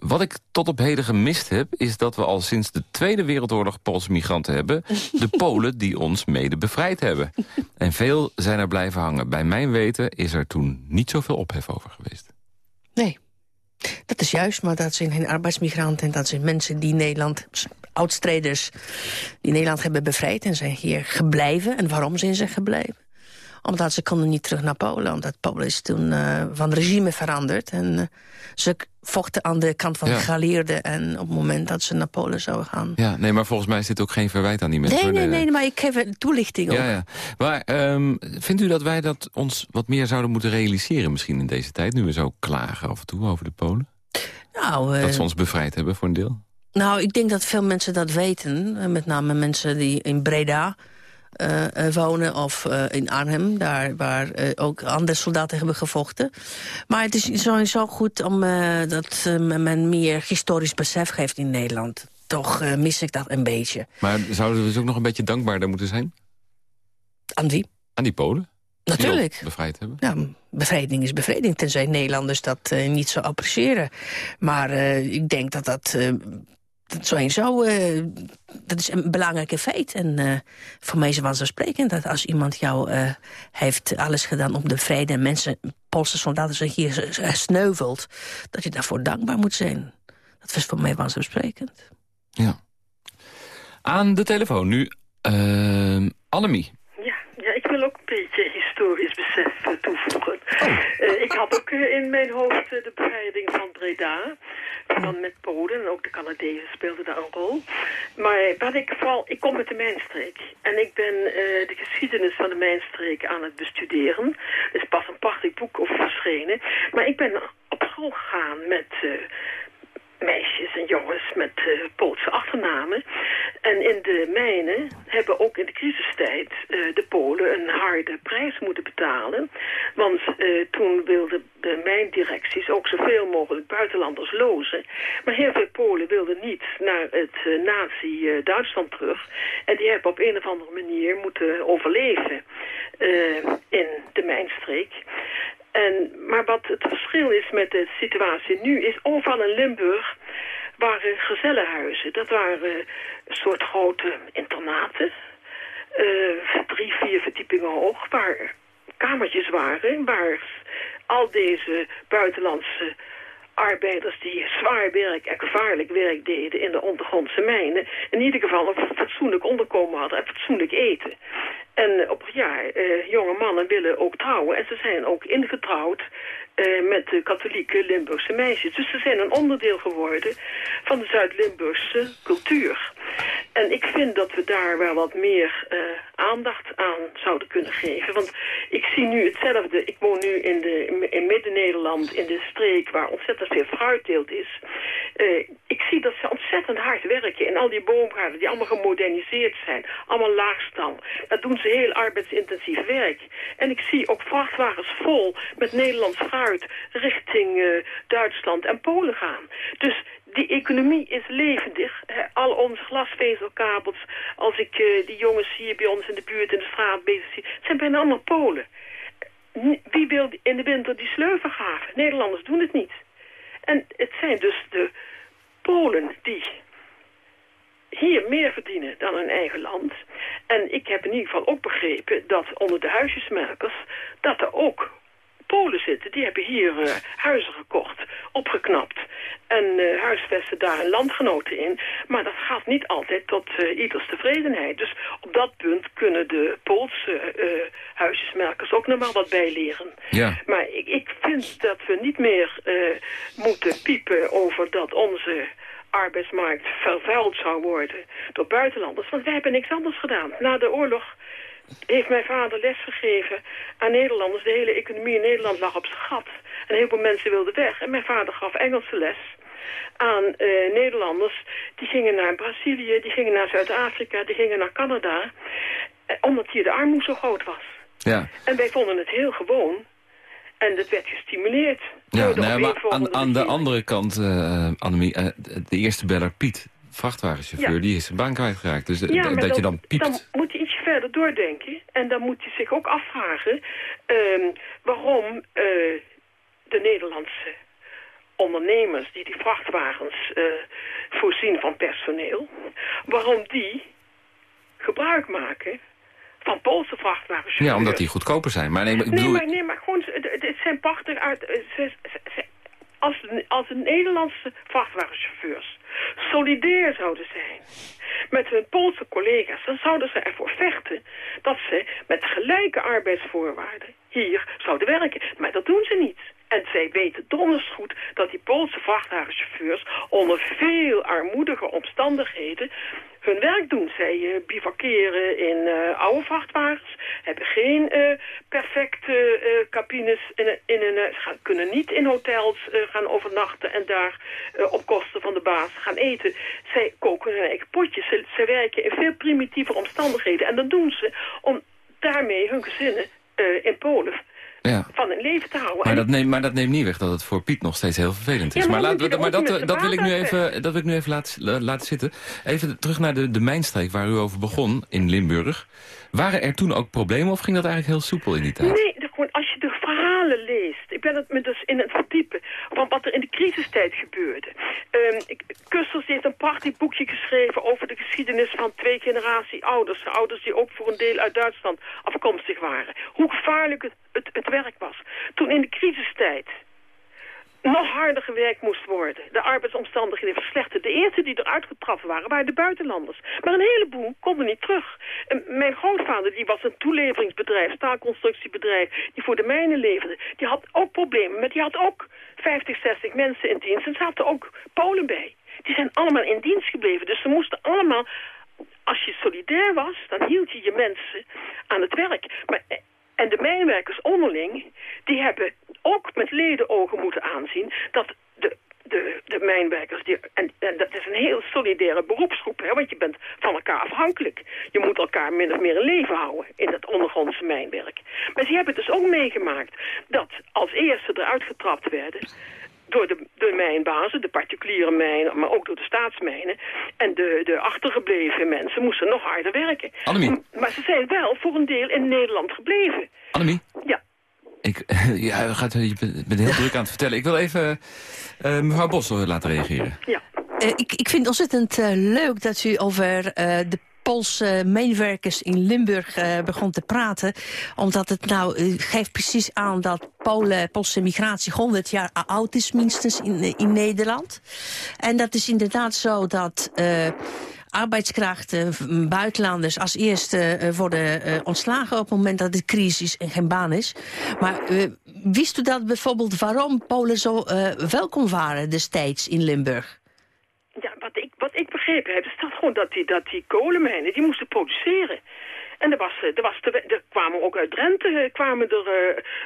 Speaker 3: Wat ik tot op heden gemist heb, is dat we al sinds de Tweede Wereldoorlog Poolse migranten hebben. De Polen die ons mede bevrijd hebben. En veel zijn er blijven hangen. Bij mijn weten is er toen niet zoveel ophef over geweest.
Speaker 4: Nee. Dat is juist, maar dat zijn geen arbeidsmigranten... en dat zijn mensen die Nederland, oudstreders... die Nederland hebben bevrijd en zijn hier gebleven. En waarom zijn ze gebleven? Omdat ze konden niet terug naar Polen. Omdat Polen is toen eh, van regime veranderd. En eh, ze vochten aan de kant van
Speaker 3: Ja.
Speaker 4: de geallieerden. En op het moment dat ze naar Polen zouden gaan...
Speaker 3: Ja, nee, maar volgens mij is dit ook geen verwijt aan die mensen.
Speaker 4: Nee, nee, nee, maar ik geef een toelichting.
Speaker 3: Ja, ja. Maar ehm, vindt u dat wij dat ons wat meer zouden moeten realiseren misschien in deze tijd? Nu we zo klagen af en toe over de Polen?
Speaker 4: Nou, eh,
Speaker 3: Dat ze ons bevrijd hebben voor een deel?
Speaker 4: Nou, ik denk dat veel mensen dat weten. Eh, Met name mensen die in Breda eh, eh, wonen of eh, in Arnhem... Daar, waar ook andere soldaten hebben gevochten. Maar het is sowieso goed om, dat men meer historisch besef geeft in Nederland. Toch mis ik dat een beetje.
Speaker 3: Maar zouden we dus ook nog een beetje dankbaarder moeten zijn?
Speaker 4: Aan wie?
Speaker 3: Aan die Polen?
Speaker 4: Natuurlijk.
Speaker 3: bevrijd hebben?
Speaker 4: Nou, bevrijding is bevrijding, tenzij Nederlanders dat niet zo appreciëren. Maar ik denk dat dat, dat sowieso, eh, dat is een belangrijke feit. En eh, voor mij is het vanzelfsprekend dat als iemand jou eh, heeft alles gedaan om de vrede... en mensen, Poolse soldaten zijn hier s- s- sneuveld, dat je daarvoor dankbaar moet zijn. Dat is voor mij vanzelfsprekend.
Speaker 3: Ja. Aan de telefoon nu, ehm Annemie.
Speaker 8: Ja, ja, ik wil ook een beetje historisch besef toevoegen. Eh, ik had ook in mijn hoofd de bevrijding van Breda. Dan met Polen en ook de Canadezen speelden daar een rol. Maar wat ik vooral, ik kom uit de Mijnstreek. En ik ben eh, de geschiedenis van de Mijnstreek aan het bestuderen. Er is pas een prachtig boek over verschenen. Maar ik ben op school gegaan met... eh, meisjes en jongens met eh, Poolse achternamen. En in de mijnen hebben ook in de crisistijd eh, de Polen een harde prijs moeten betalen. Want eh, toen wilden de mijndirecties ook zoveel mogelijk buitenlanders lozen. Maar heel veel Polen wilden niet naar het nazi-Duitsland terug. En die hebben op een of andere manier moeten overleven in de mijnstreek. En, maar wat het verschil is met de situatie nu is overal in Limburg waren gezellenhuizen. Dat waren een soort grote internaten. eh, drie, vier verdiepingen hoog, waar kamertjes waren, waar al deze buitenlandse arbeiders die zwaar werk en gevaarlijk werk deden in de ondergrondse mijnen, in ieder geval een fatsoenlijk onderkomen hadden en fatsoenlijk eten. En op ja, eh, jonge mannen willen ook trouwen. En ze zijn ook ingetrouwd eh, met de katholieke Limburgse meisjes. Dus ze zijn een onderdeel geworden van de Zuid-Limburgse cultuur. En ik vind dat we daar wel wat meer eh, aandacht aan zouden kunnen geven. Want ik zie nu hetzelfde. Ik woon nu in, de, in Midden-Nederland, in de streek waar ontzettend veel fruitteelt is. Eh, ik zie dat ze ontzettend hard werken in al die boomgaarden die allemaal gemoderniseerd zijn. Allemaal laagstam. Dat doen ze heel arbeidsintensief werk. En ik zie ook vrachtwagens vol met Nederlands richting eh, Duitsland en Polen gaan. Dus die economie is levendig. Al onze glasvezelkabels, als ik eh, die jongens hier bij ons in de buurt in de straat bezig zie, zijn bijna allemaal Polen. Wie wil in de winter die sleuven graven? Nederlanders doen het niet. En het zijn dus de Polen die hier meer verdienen dan hun eigen land. En ik heb in ieder geval ook begrepen dat onder de huisjesmerkers... dat er ook Polen zitten. Die hebben hier eh, huizen gekocht, opgeknapt. en uh, huisvesten daar een landgenoten in. Maar dat gaat niet altijd tot uh, ieders tevredenheid. Dus op dat punt kunnen de Poolse uh, huisjesmerkers ook nog wel wat bijleren.
Speaker 3: Ja.
Speaker 8: Maar ik, ik vind dat we niet meer moeten piepen over dat onze arbeidsmarkt vervuild zou worden door buitenlanders. Want wij hebben niks anders gedaan. Na de oorlog heeft mijn vader lesgegeven aan Nederlanders. De hele economie in Nederland lag op zijn gat. En heel veel mensen wilden weg. En mijn vader gaf Engelse les aan uh, Nederlanders. Die gingen naar Brazilië, die gingen naar Zuid-Afrika, die gingen naar Canada. Eh, omdat hier de armoede zo groot was.
Speaker 3: Ja.
Speaker 8: En wij vonden het heel gewoon. En dat werd gestimuleerd.
Speaker 3: Ja, nee, maar aan, aan de andere kant, eh Annemie, eh, de eerste beller Piet, vrachtwagenchauffeur,
Speaker 8: Ja.
Speaker 3: die is zijn baan kwijtgeraakt. Dus eh,
Speaker 8: Ja,
Speaker 3: dat,
Speaker 8: maar
Speaker 3: je dan piept.
Speaker 8: Dan moet je ietsje verder doordenken. En dan moet je zich ook afvragen ehm, waarom de Nederlandse ondernemers die die vrachtwagens voorzien van personeel, waarom die gebruik maken van Poolse vrachtwagens.
Speaker 3: Ja, omdat die goedkoper zijn. Maar nee, maar ik
Speaker 8: Nee,
Speaker 3: bedoel...
Speaker 8: maar, nee, maar gewoon, het het zijn prachtig uit... eh, ze- ze- ze- Als, de- als de Nederlandse vrachtwagenchauffeurs solidair zouden zijn met hun Poolse collega's... dan zouden ze ervoor vechten dat ze met gelijke arbeidsvoorwaarden hier zouden werken. Maar dat doen ze niet. En zij weten donders goed dat die Poolse vrachtwagenchauffeurs onder veel armoedige omstandigheden hun werk doen. Zij eh, bivakeren in eh, oude vrachtwagens, hebben geen eh, perfecte cabines, in, in een, kunnen niet in hotels gaan overnachten en daar op kosten van de baas gaan eten. Zij koken hun eigen potjes, ze, werken in veel primitieve omstandigheden. En dat doen ze om daarmee hun gezinnen in Polen
Speaker 3: Ja.
Speaker 8: van hun leven te houden.
Speaker 3: Maar dat, neemt, maar dat neemt niet weg dat het voor Piet nog steeds heel vervelend is.
Speaker 8: Ja, maar
Speaker 3: maar laat, maar dat,
Speaker 8: met
Speaker 3: dat, wil ik nu even, dat wil ik nu even laten, la- laten zitten. Even terug naar de, de mijnstreek waar u over begon in Limburg. Waren er toen ook problemen of ging dat eigenlijk heel soepel in die tijd?
Speaker 8: Nee, als je de verhalen leest. Ik ben het me dus in het verdiepen van wat er in de crisistijd gebeurde. Ehm ik- Kussers heeft een prachtig boekje geschreven over de geschiedenis van twee generatie ouders. Ouders die ook voor een deel uit Duitsland afkomstig waren. Hoe gevaarlijk het, het, het werk was. Toen in de crisistijd nog harder gewerkt moest worden. De arbeidsomstandigheden verslechterden. De eerste die eruit getrapt waren, waren de buitenlanders. Maar een heleboel konden niet terug. En mijn grootvader, die was een toeleveringsbedrijf, staalconstructiebedrijf, die voor de mijnen leverde. Die had ook problemen, maar die had ook 50, 60 mensen in dienst. En zaten ook Polen bij. Die zijn allemaal in dienst gebleven. Dus ze moesten allemaal... Als je solidair was, dan hield je je mensen aan het werk. Maar en de mijnwerkers onderling, die hebben ook met ledenogen moeten aanzien dat de, de, de mijnwerkers, die, en, en dat is een heel solidaire beroepsgroep, hè, want je bent van elkaar afhankelijk. Je moet elkaar min of meer een leven houden in dat ondergrondse mijnwerk. Maar ze hebben dus ook meegemaakt dat als eerste eruit getrapt werden door de, de mijnbazen, de particuliere mijnen, maar ook door de staatsmijnen. En de, de achtergebleven mensen moesten nog harder werken.
Speaker 3: Annemie.
Speaker 8: M- Maar ze zijn wel voor een deel in Nederland gebleven.
Speaker 3: Annemie?
Speaker 8: Ja.
Speaker 3: Ik, ja, gaat, je bent heel druk aan het vertellen. Ik wil even eh, mevrouw Bos laten reageren.
Speaker 8: Ja.
Speaker 4: Eh, ik, ik vind het ontzettend eh, leuk dat u over eh, de Poolse mijnwerkers in Limburg eh, begon te praten. Omdat het nou eh, geeft precies aan dat Polen, Poolse migratie 100 jaar oud is minstens in, eh, in Nederland. En dat is inderdaad zo dat... arbeidskrachten, buitenlanders als eerste worden ontslagen op het moment dat het crisis en geen baan is. Maar wist u dat bijvoorbeeld waarom Polen zo welkom waren destijds in Limburg?
Speaker 8: Ja, wat ik begrepen is dat gewoon dat die, dat die kolenmijnen, die moesten produceren. En er, was, eh, er, was te er kwamen ook uit Drenthe eh, kwamen er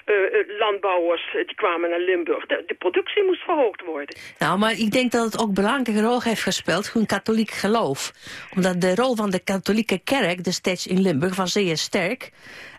Speaker 8: eh, landbouwers, die kwamen naar Limburg. De, de productie moest verhoogd worden.
Speaker 4: Nou, maar ik denk dat het ook een belangrijke rol heeft gespeeld, hun katholiek geloof. Omdat de rol van de katholieke kerk destijds in Limburg was zeer sterk.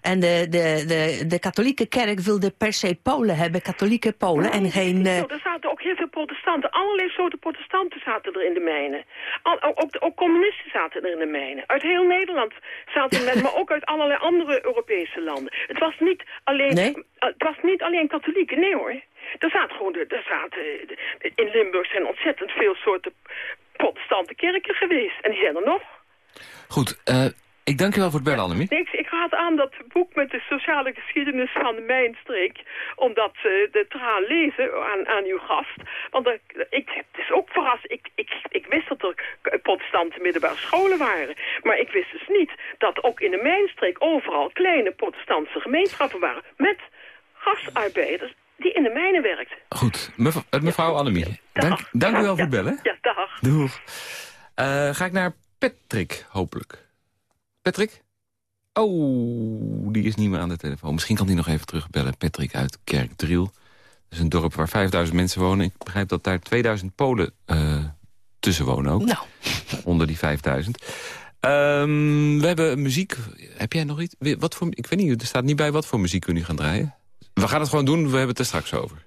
Speaker 4: En de, de, de, de katholieke kerk wilde per se Polen hebben, katholieke Polen, en geen... eh,
Speaker 8: Zo, er zaten ook heel veel protestanten. Allerlei soorten protestanten zaten er in de mijnen. Al, ook, ook, communisten zaten er in de mijnen. Uit heel Nederland zaten mensen, maar ook uit allerlei andere Europese landen. Het was niet alleen,
Speaker 4: Nee?
Speaker 8: eh, het was niet alleen katholieken, nee hoor. Er zaten gewoon, de, er zaten, de- in Limburg zijn ontzettend veel soorten protestante kerken geweest. En die zijn er nog.
Speaker 3: Goed, eh, Ik dank je wel voor het bellen, Annemie.
Speaker 8: Niks, ik raad aan dat boek met de sociale geschiedenis van de mijnstreek... om dat eh, de te gaan lezen aan, aan uw gast. Want ik, het is ook verrast. Ik, ik, ik wist dat er protestante middelbare scholen waren. Maar ik wist dus niet dat ook in de mijnstreek overal kleine protestantse gemeenschappen waren. Met gastarbeiders die in de mijnen werkten.
Speaker 3: Goed, mevrouw, eh, mevrouw Annemie. Dank, dank u wel voor
Speaker 8: Ja,
Speaker 3: het bellen.
Speaker 8: Ja, dag.
Speaker 3: Doeg. Eh, ga ik naar Patrick, hopelijk. Patrick? Oh, die is niet meer aan de telefoon. Misschien kan hij nog even terugbellen. Patrick uit Kerkdriel. Dat is een dorp waar 5000 mensen wonen. Ik begrijp dat daar 2000 Polen eh, tussen wonen ook.
Speaker 4: Nou,
Speaker 3: Onder die 5000. Ehm, we hebben muziek. Heb jij nog iets? Wat voor, ik weet niet, er staat niet bij wat voor muziek we nu gaan draaien. We gaan het gewoon doen, we hebben het er straks over.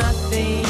Speaker 9: nothing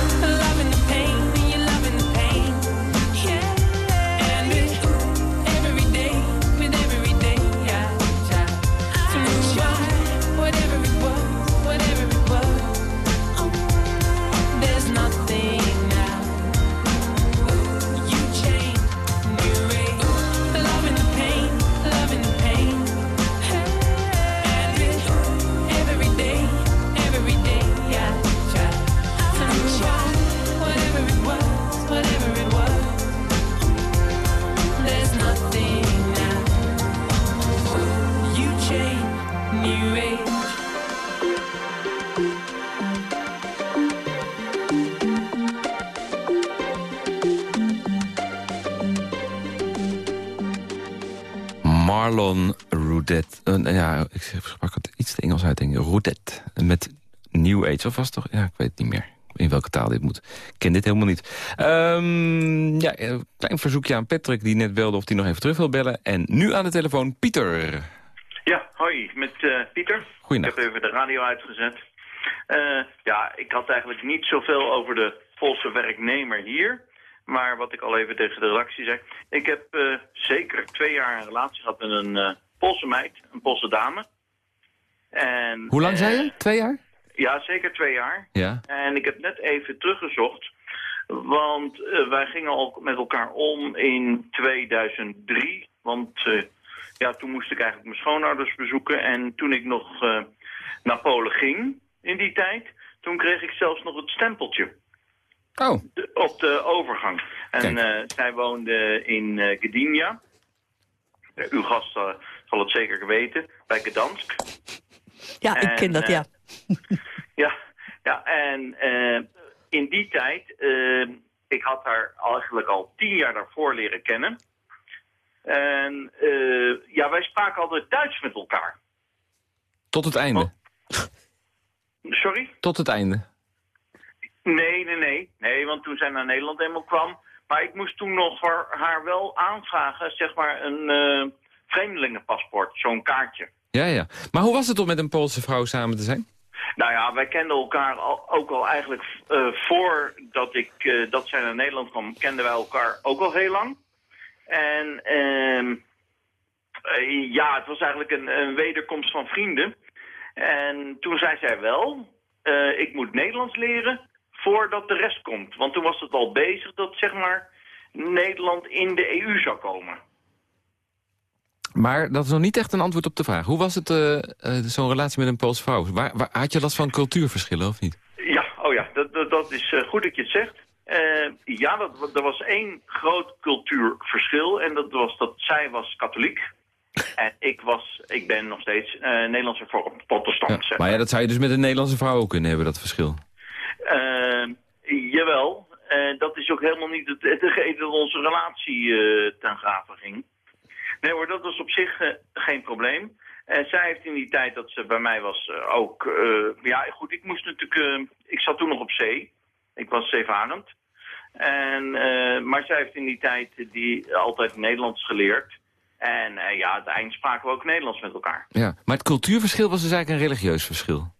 Speaker 3: Marlon Roudet. Eh, ja, ik sprak het iets te Engels uit, denk ik. Roudet. Met New Age. Of was het toch? Ja, ik weet het niet meer. In welke taal dit moet. Ik ken dit helemaal niet. Ehm, ja, een klein verzoekje aan Patrick, die net belde of hij nog even terug wil bellen. En nu aan de telefoon Pieter.
Speaker 10: Ja, hoi, met eh, Pieter.
Speaker 3: Goeienacht.
Speaker 10: Ik heb even de radio uitgezet. Eh, ja, ik had eigenlijk niet zoveel over de Poolse werknemer hier. Maar wat ik al even tegen de redactie zei. Ik heb eh, zeker twee jaar een relatie gehad met een eh, Poolse meid, een Poolse dame. En,
Speaker 3: Hoe lang
Speaker 10: eh,
Speaker 3: zei je? Twee jaar?
Speaker 10: Ja, zeker twee jaar.
Speaker 3: Ja.
Speaker 10: En ik heb net even teruggezocht. Want eh, wij gingen al met elkaar om in 2003. Want eh, ja, toen moest ik eigenlijk mijn schoonouders bezoeken. En toen ik nog eh, naar Polen ging in die tijd... toen kreeg ik zelfs nog het stempeltje
Speaker 3: Oh,
Speaker 10: de- op de overgang. En eh, zij woonde in eh Gdynia. Uw gast eh, zal het zeker weten, bij Gdansk.
Speaker 4: Ja, ik ken
Speaker 10: En,
Speaker 4: dat, ja.
Speaker 10: Ja, ja en eh, in die tijd, ik had haar eigenlijk al tien jaar daarvoor leren kennen. En eh, ja, wij spraken altijd Duits met elkaar.
Speaker 3: Tot het einde.
Speaker 10: Sorry?
Speaker 3: Tot het einde.
Speaker 10: Nee, nee, nee. Nee, want toen zij naar Nederland eenmaal kwam... Maar ik moest toen nog voor haar wel aanvragen, zeg maar, een eh, vreemdelingenpaspoort. Zo'n kaartje.
Speaker 3: Ja, ja. Maar hoe was het om met een Poolse vrouw samen te zijn?
Speaker 10: Nou ja, wij kenden elkaar al, ook al eigenlijk eh, voordat ik, eh, dat zij naar Nederland kwam, kenden wij elkaar ook al heel lang. En ehm, eh, ja, het was eigenlijk een, een wederkomst van vrienden. En toen zei zij wel, ik moet Nederlands leren voordat de rest komt. Want toen was het al bezig dat, zeg maar, Nederland in de EU zou komen.
Speaker 3: Maar dat is nog niet echt een antwoord op de vraag. Hoe was het, eh, eh, zo'n relatie met een Poolse vrouw? Waar, waar, had je last van cultuurverschillen of niet?
Speaker 10: Ja, oh ja, dat, dat, dat is eh, goed dat je het zegt. Ja, dat, er was één groot cultuurverschil en dat was dat zij was katholiek. En ik, was, ik ben nog steeds Nederlandse protestant. zeg
Speaker 3: Maar ja, dat zou je dus met een Nederlandse vrouw ook kunnen hebben, dat verschil.
Speaker 10: Eh, jawel, eh, dat is ook helemaal niet het, hetgeen dat onze relatie eh, ten graven ging. Nee hoor, dat was op zich eh, geen probleem. En zij heeft in die tijd dat ze bij mij was eh, ook... ja, goed, ik moest natuurlijk... ik zat toen nog op zee. Ik was zeevarend. En, maar zij heeft in die tijd die altijd Nederlands geleerd. En eh, ja, het eind spraken we ook Nederlands met elkaar.
Speaker 3: Ja. Maar het cultuurverschil was dus eigenlijk een religieus verschil.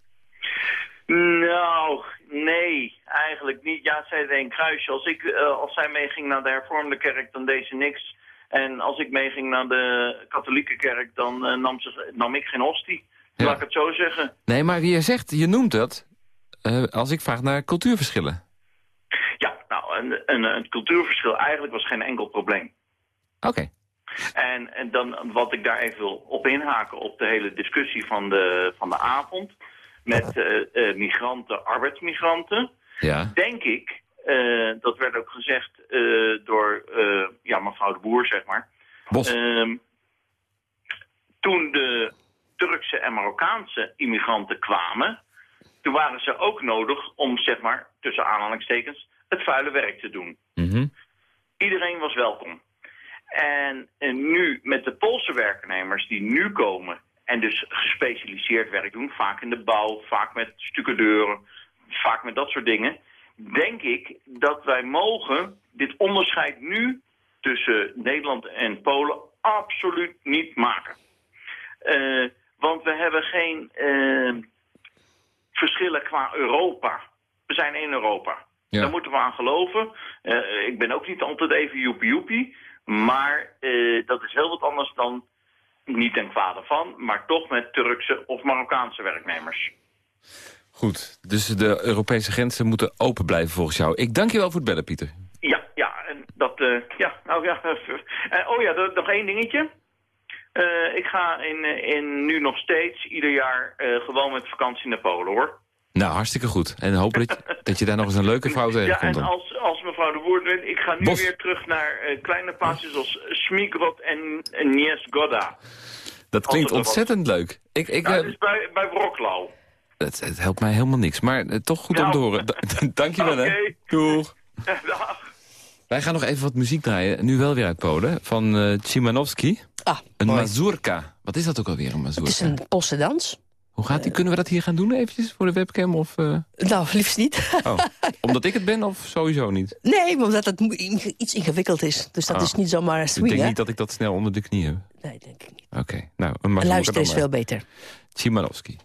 Speaker 10: Nou, nee, eigenlijk niet. Ja, zij deed een kruisje. Als, ik, eh, als zij meeging naar de hervormde kerk, dan deed ze niks. En als ik meeging naar de katholieke kerk, dan eh, nam, ze, nam ik geen hostie.
Speaker 3: Ja.
Speaker 10: Laat ik het zo zeggen.
Speaker 3: Nee, maar je zegt, je noemt dat, eh, als ik vraag naar cultuurverschillen.
Speaker 10: Ja, nou, een, een, een cultuurverschil eigenlijk was geen enkel probleem.
Speaker 3: Oké.
Speaker 10: En, en dan wat ik daar even wil op inhaken op de hele discussie van de, van de avond... met eh, eh, migranten, arbeidsmigranten...
Speaker 3: Ja.
Speaker 10: denk ik, eh, dat werd ook gezegd door ja, mevrouw de Boer, zeg maar.
Speaker 3: Bos.
Speaker 10: Ehm, toen de Turkse en Marokkaanse immigranten kwamen, toen waren ze ook nodig om, zeg maar, tussen aanhalingstekens, het vuile werk te doen.
Speaker 3: Mhm.
Speaker 10: Iedereen was welkom. En, en nu met de Poolse werknemers die nu komen en dus gespecialiseerd werk doen, vaak in de bouw, vaak met stucadeuren, vaak met dat soort dingen, denk ik dat wij mogen dit onderscheid nu tussen Nederland en Polen absoluut niet maken. Eh, want we hebben geen eh, verschillen qua Europa. We zijn één Europa.
Speaker 3: Ja.
Speaker 10: Daar moeten we aan geloven. Eh, ik ben ook niet altijd even joepie joepie. Maar dat is heel wat anders dan, niet ten kwade van, maar toch met Turkse of Marokkaanse werknemers.
Speaker 3: Goed, dus de Europese grenzen moeten open blijven volgens jou. Ik dank je wel voor het bellen, Pieter.
Speaker 10: Ja, ja, en dat, eh, ja, nou ja. Eh, oh ja, nog één dingetje. Eh, ik ga in, in nu nog steeds ieder jaar gewoon met vakantie naar Polen, hoor.
Speaker 3: Nou, hartstikke goed. En hopelijk dat je, dat je daar nog eens een leuke vrouw
Speaker 10: Ja,
Speaker 3: tegenkomt
Speaker 10: en
Speaker 3: dan.
Speaker 10: als, als mevrouw de weet, ik ga nu
Speaker 3: Bos.
Speaker 10: weer terug naar kleine plaatsjes als Smigrod en, en Niesgoda.
Speaker 3: Dat klinkt ontzettend leuk. Ik, ik,
Speaker 10: Ja,
Speaker 3: eh,
Speaker 10: dat is bij, bij Wroclaw.
Speaker 3: het, het helpt mij helemaal niks, maar eh, toch goed om
Speaker 10: Nou.
Speaker 3: te horen. Da- Dank je wel, hè.
Speaker 10: Oké.
Speaker 3: Doeg.
Speaker 10: Dag.
Speaker 3: Wij gaan nog even wat muziek draaien, nu wel weer uit Polen, van eh Szymanowski.
Speaker 4: Ah,
Speaker 3: Een
Speaker 4: mooi.
Speaker 3: mazurka. Wat is dat ook alweer, een
Speaker 4: Het is
Speaker 3: mazurka?
Speaker 4: een Poolse dans.
Speaker 3: Hoe gaat die? Kunnen we dat hier gaan doen eventjes voor de webcam? Of, eh,
Speaker 4: Nou, liefst niet.
Speaker 3: oh, omdat ik het ben of sowieso niet?
Speaker 4: nee, omdat het iets ingewikkeld is. Dus dat
Speaker 3: Ah.
Speaker 4: is niet zomaar
Speaker 3: Ik
Speaker 4: swingen.
Speaker 3: denk niet dat ik dat snel onder de knie heb.
Speaker 4: Nee, denk ik niet.
Speaker 3: Oké, nou, een dan
Speaker 4: is veel beter.
Speaker 3: Szymanowski.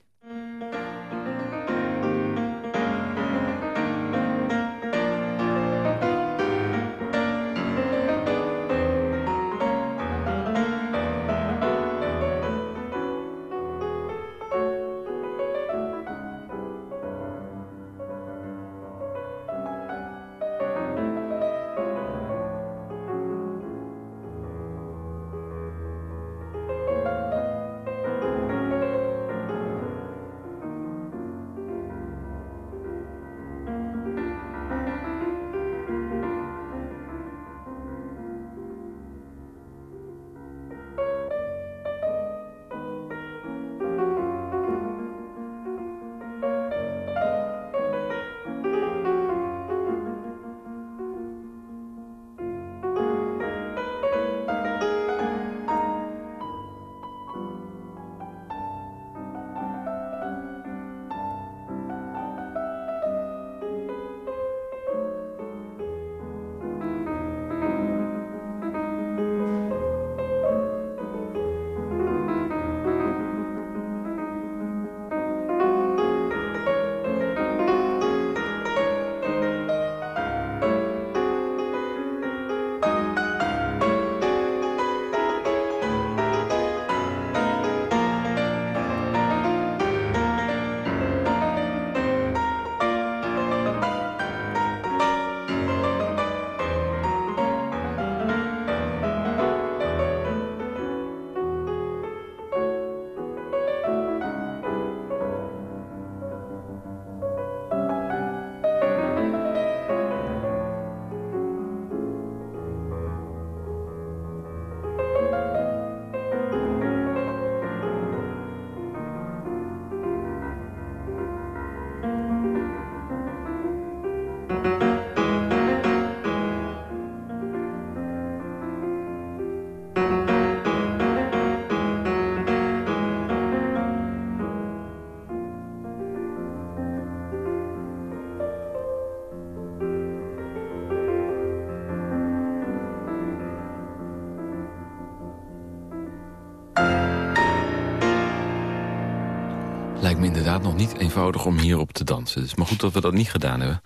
Speaker 3: Nog niet eenvoudig om hierop te dansen. Dus maar goed dat we dat niet gedaan hebben.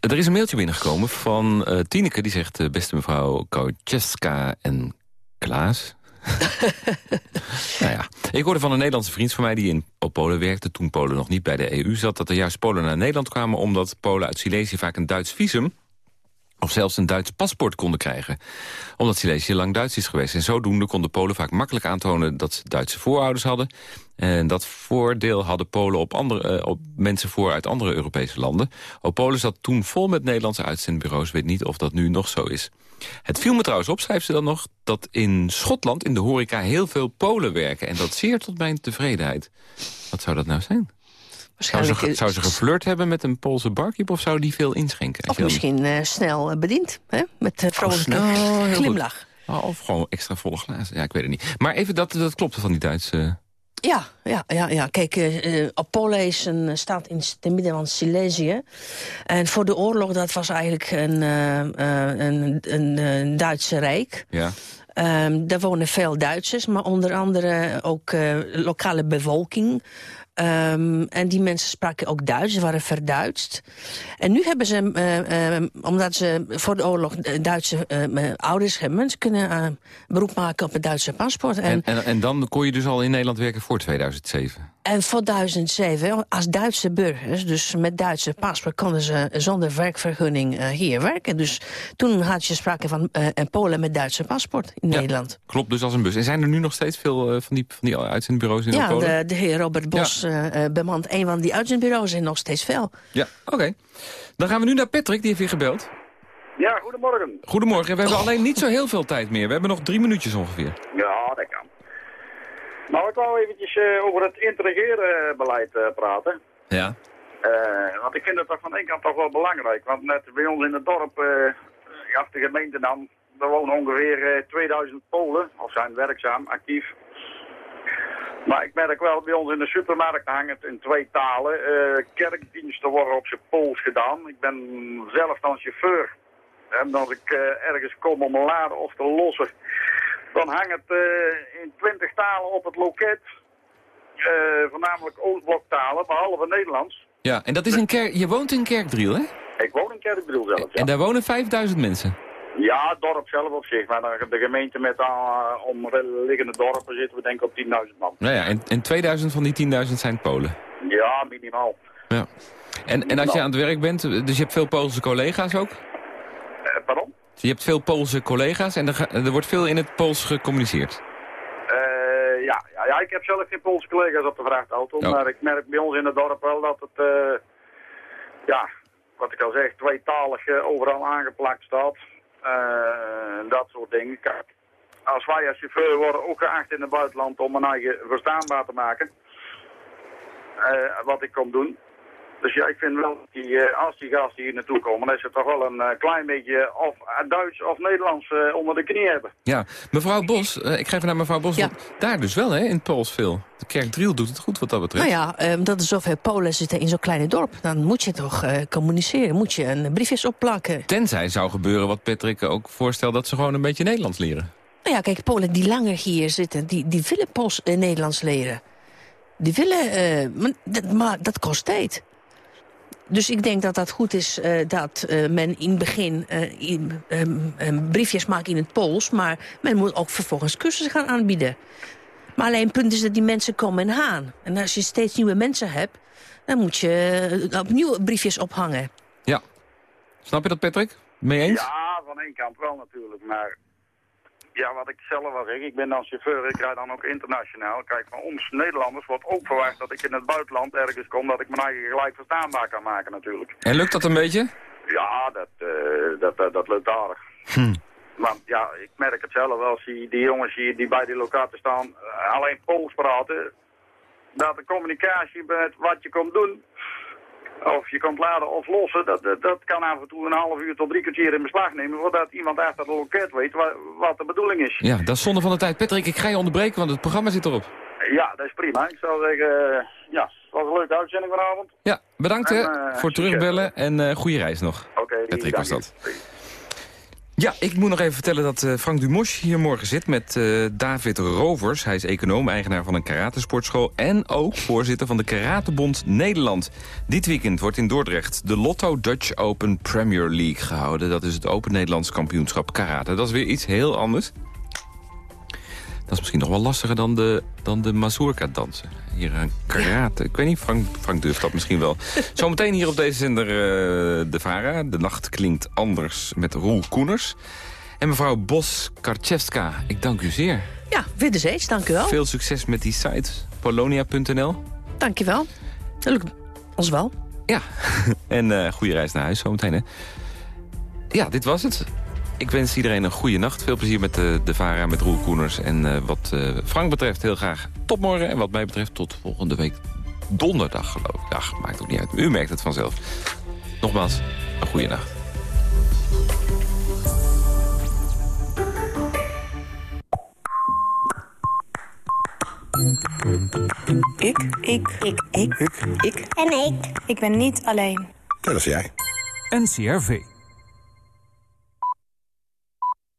Speaker 3: Er is een mailtje binnengekomen van uh, Tineke. Die zegt, uh, beste mevrouw Koutjeska en Klaas. nou ja, ik hoorde van een Nederlandse vriend van mij... die in op Polen werkte, toen Polen nog niet bij de EU zat... dat er juist Polen naar Nederland kwamen... omdat Polen uit Silesië vaak een Duits visum of zelfs een Duits paspoort konden krijgen. Omdat Silesië lang Duits is geweest. En zodoende konden Polen vaak makkelijk aantonen dat ze Duitse voorouders hadden. En dat voordeel hadden Polen op, andere, uh, op mensen voor uit andere Europese landen. Ook Polen zat toen vol met Nederlandse uitzendbureaus. Weet niet of dat nu nog zo is. Het viel me trouwens op, schrijft ze dan nog... dat in Schotland in de horeca heel veel Polen werken. En dat zeer tot mijn tevredenheid. Wat zou dat nou zijn? Zou ze, zou ze geflirt hebben met een Poolse barkeep of zou die veel inschenken?
Speaker 4: Of misschien uh, snel bediend, hè? met uh, vrolijke oh, glimlach.
Speaker 3: Oh, of gewoon extra volle glazen. Ja, ik weet het niet. Maar even, dat, dat klopte van die Duitse...
Speaker 4: Ja, ja, ja, ja. kijk, uh, Apollo is een staat in het midden van Silesië. En voor de oorlog, dat was eigenlijk een, een, een, een Duitse rijk.
Speaker 3: Ja.
Speaker 4: Um, daar wonen veel Duitsers, maar onder andere ook lokale bevolking. Um, en die mensen spraken ook Duits, ze waren verduidst. En nu hebben ze, uh, omdat ze voor de oorlog Duitse uh, ouders hebben... ze kunnen beroep maken op het Duitse paspoort.
Speaker 3: En, en, en, dan kon je dus al in Nederland werken voor 2007?
Speaker 4: En voor 2007, als Duitse burgers, dus met Duitse paspoort... konden ze zonder werkvergunning hier werken. Dus toen had je sprake van een Polen met Duitse paspoort in
Speaker 3: ja,
Speaker 4: Nederland.
Speaker 3: Klopt, dus als een bus. En zijn er nu nog steeds veel van, die, van die uitzendbureaus in
Speaker 4: ja,
Speaker 3: Polen?
Speaker 4: Ja, de, de, heer Robert Bos... Ja uh, bemand een van die uitzendbureaus en nog steeds veel.
Speaker 3: Ja, oké. Dan gaan we nu naar Patrick, die heeft weer gebeld.
Speaker 11: Ja, goedemorgen.
Speaker 3: Goedemorgen. We hebben alleen niet zo heel veel tijd meer. We hebben nog drie minuutjes ongeveer.
Speaker 11: Ja, dat kan. Nou, ik wou eventjes uh, over het interregeerbeleid uh, praten.
Speaker 3: Ja.
Speaker 11: want ik vind het toch van één kant toch wel belangrijk. Want net bij ons in het dorp, uh, de gemeente dan, er wonen ongeveer 2000 Polen, of zijn werkzaam, actief. Maar ik merk wel, bij ons in de supermarkt hangt het in twee talen. Uh, kerkdiensten worden op zijn Pools gedaan. Ik ben zelf dan chauffeur. En als ik uh, ergens kom om een laden of te lossen, dan hangt het uh, in twintig talen op het loket. voornamelijk Oostbloktalen, behalve Nederlands.
Speaker 3: Ja, en dat is een kerk. Je woont in Kerkdriel, hè?
Speaker 11: Ik woon in Kerkdriel zelf, ja.
Speaker 3: En daar wonen 5000 mensen?
Speaker 11: Ja, het dorp zelf op zich. Maar de gemeente met uh, omliggende dorpen zitten we denk ik op 10.000 man.
Speaker 3: Nou ja, en, en 2000 van die 10.000 zijn Polen?
Speaker 11: Ja, minimaal.
Speaker 3: Ja. En, en als je aan het werk bent, dus je hebt veel Poolse collega's ook?
Speaker 11: Pardon?
Speaker 3: Je hebt veel Poolse collega's en er, er wordt veel in het Pools gecommuniceerd?
Speaker 11: Uh, ja, ja, ja, ik heb zelf geen Poolse collega's op de vrachtauto. Oh. Maar ik merk bij ons in het dorp wel dat het, ja, wat ik al zeg, tweetalig overal aangeplakt staat. Dat soort dingen. Kijk, als wij als chauffeur worden ook geacht in het buitenland om een eigen verstaanbaar te maken. Wat ik kom doen. Dus ja, ik vind wel, die, uh, als die gasten hier naartoe komen, dan is het toch wel een uh, klein beetje of Duits of Nederlands uh, onder de knie hebben.
Speaker 3: Ja, mevrouw Bos, ik ga even naar mevrouw Bos. Ja. Daar dus wel, hè, in het Pools veel. De kerk Driel doet het goed wat dat betreft.
Speaker 4: Nou ja, um, dat er zoveel Polen zitten in zo'n kleine dorp. Dan moet je toch communiceren, moet je een briefjes opplakken.
Speaker 3: Tenzij zou gebeuren wat Patrick ook voorstelt, dat ze gewoon een beetje Nederlands leren.
Speaker 4: Nou ja, kijk, Polen die langer hier zitten, die, die willen Pools Nederlands leren. Die willen, maar dat, maar dat kost tijd. Dus ik denk dat dat goed is uh, dat uh, men in het begin uh, in, um, briefjes maakt in het Pools... maar men moet ook vervolgens cursussen gaan aanbieden. Maar alleen het punt is dat die mensen komen en gaan. En als je steeds nieuwe mensen hebt... dan moet je opnieuw briefjes ophangen.
Speaker 3: Ja. Snap je dat, Patrick? Mee eens?
Speaker 11: Ja, van één kant wel natuurlijk, maar... Ja, wat ik zelf wel zeg, ik ben dan chauffeur, ik rijd dan ook internationaal. Kijk, van ons Nederlanders wordt ook verwacht dat ik in het buitenland ergens kom... dat ik mijn eigen gelijk verstaanbaar kan maken natuurlijk.
Speaker 3: En lukt dat een beetje?
Speaker 11: Ja, dat, uh, dat, dat, dat lukt aardig.
Speaker 3: Hm.
Speaker 11: Want ja, ik merk het zelf wel, als die, jongens hier die bij die locatie staan uh, alleen Pools praten... dat de communicatie met wat je komt doen of je komt laden of lossen, dat, dat, dat, kan af en toe een half uur tot drie kwartier in beslag nemen, voordat iemand achter het loket weet wat, wat, de bedoeling is.
Speaker 3: Ja, dat is zonde van de tijd. Patrick, ik ga je onderbreken, want het programma zit erop.
Speaker 11: Ja, dat is prima. Ik zou zeggen, uh, ja, het was een leuke uitzending vanavond.
Speaker 3: Ja, bedankt en, uh, voor het terugbellen en uh, goede reis nog.
Speaker 11: Oké, okay,
Speaker 3: Patrick was dat. Ja, ik moet nog even vertellen dat eh, Frank Dumos hier morgen zit met eh, David Rovers. Hij is econoom, eigenaar van een karatesportschool... en ook voorzitter van de Karatebond Nederland. Dit weekend wordt in Dordrecht de Lotto Dutch Open Premier League gehouden. Dat is het Open Nederlands kampioenschap karate. Dat is weer iets heel anders. Dat is misschien nog wel lastiger dan de, dan de mazurka dansen. Hier een karate. Ik weet niet, Frank, Frank durft dat misschien wel. Zometeen hier op deze zender uh, De Vara. De nacht klinkt anders met Roel Koeners. En mevrouw Bos Karczewska, ik dank u zeer.
Speaker 4: Ja, wederzijds, dank u wel.
Speaker 3: Veel succes met die site, polonia.nl.
Speaker 4: Dank je wel. Dat lukt ons wel.
Speaker 3: Ja, en uh, goede reis naar huis zometeen. Hè. Ja, dit was het. Ik wens iedereen een goede nacht. Veel plezier met de, de VARA, met Roel Koeners. En uh, wat uh, Frank betreft heel graag tot morgen. En wat mij betreft tot volgende week donderdag, geloof ik. Ach, maakt ook niet uit. U merkt het vanzelf. Nogmaals, een goede nacht.
Speaker 12: Ik. Ik. Ik. Ik. Ik. Ik. En ik. Ik ben niet alleen.
Speaker 13: Dat is jij.
Speaker 14: NCRV.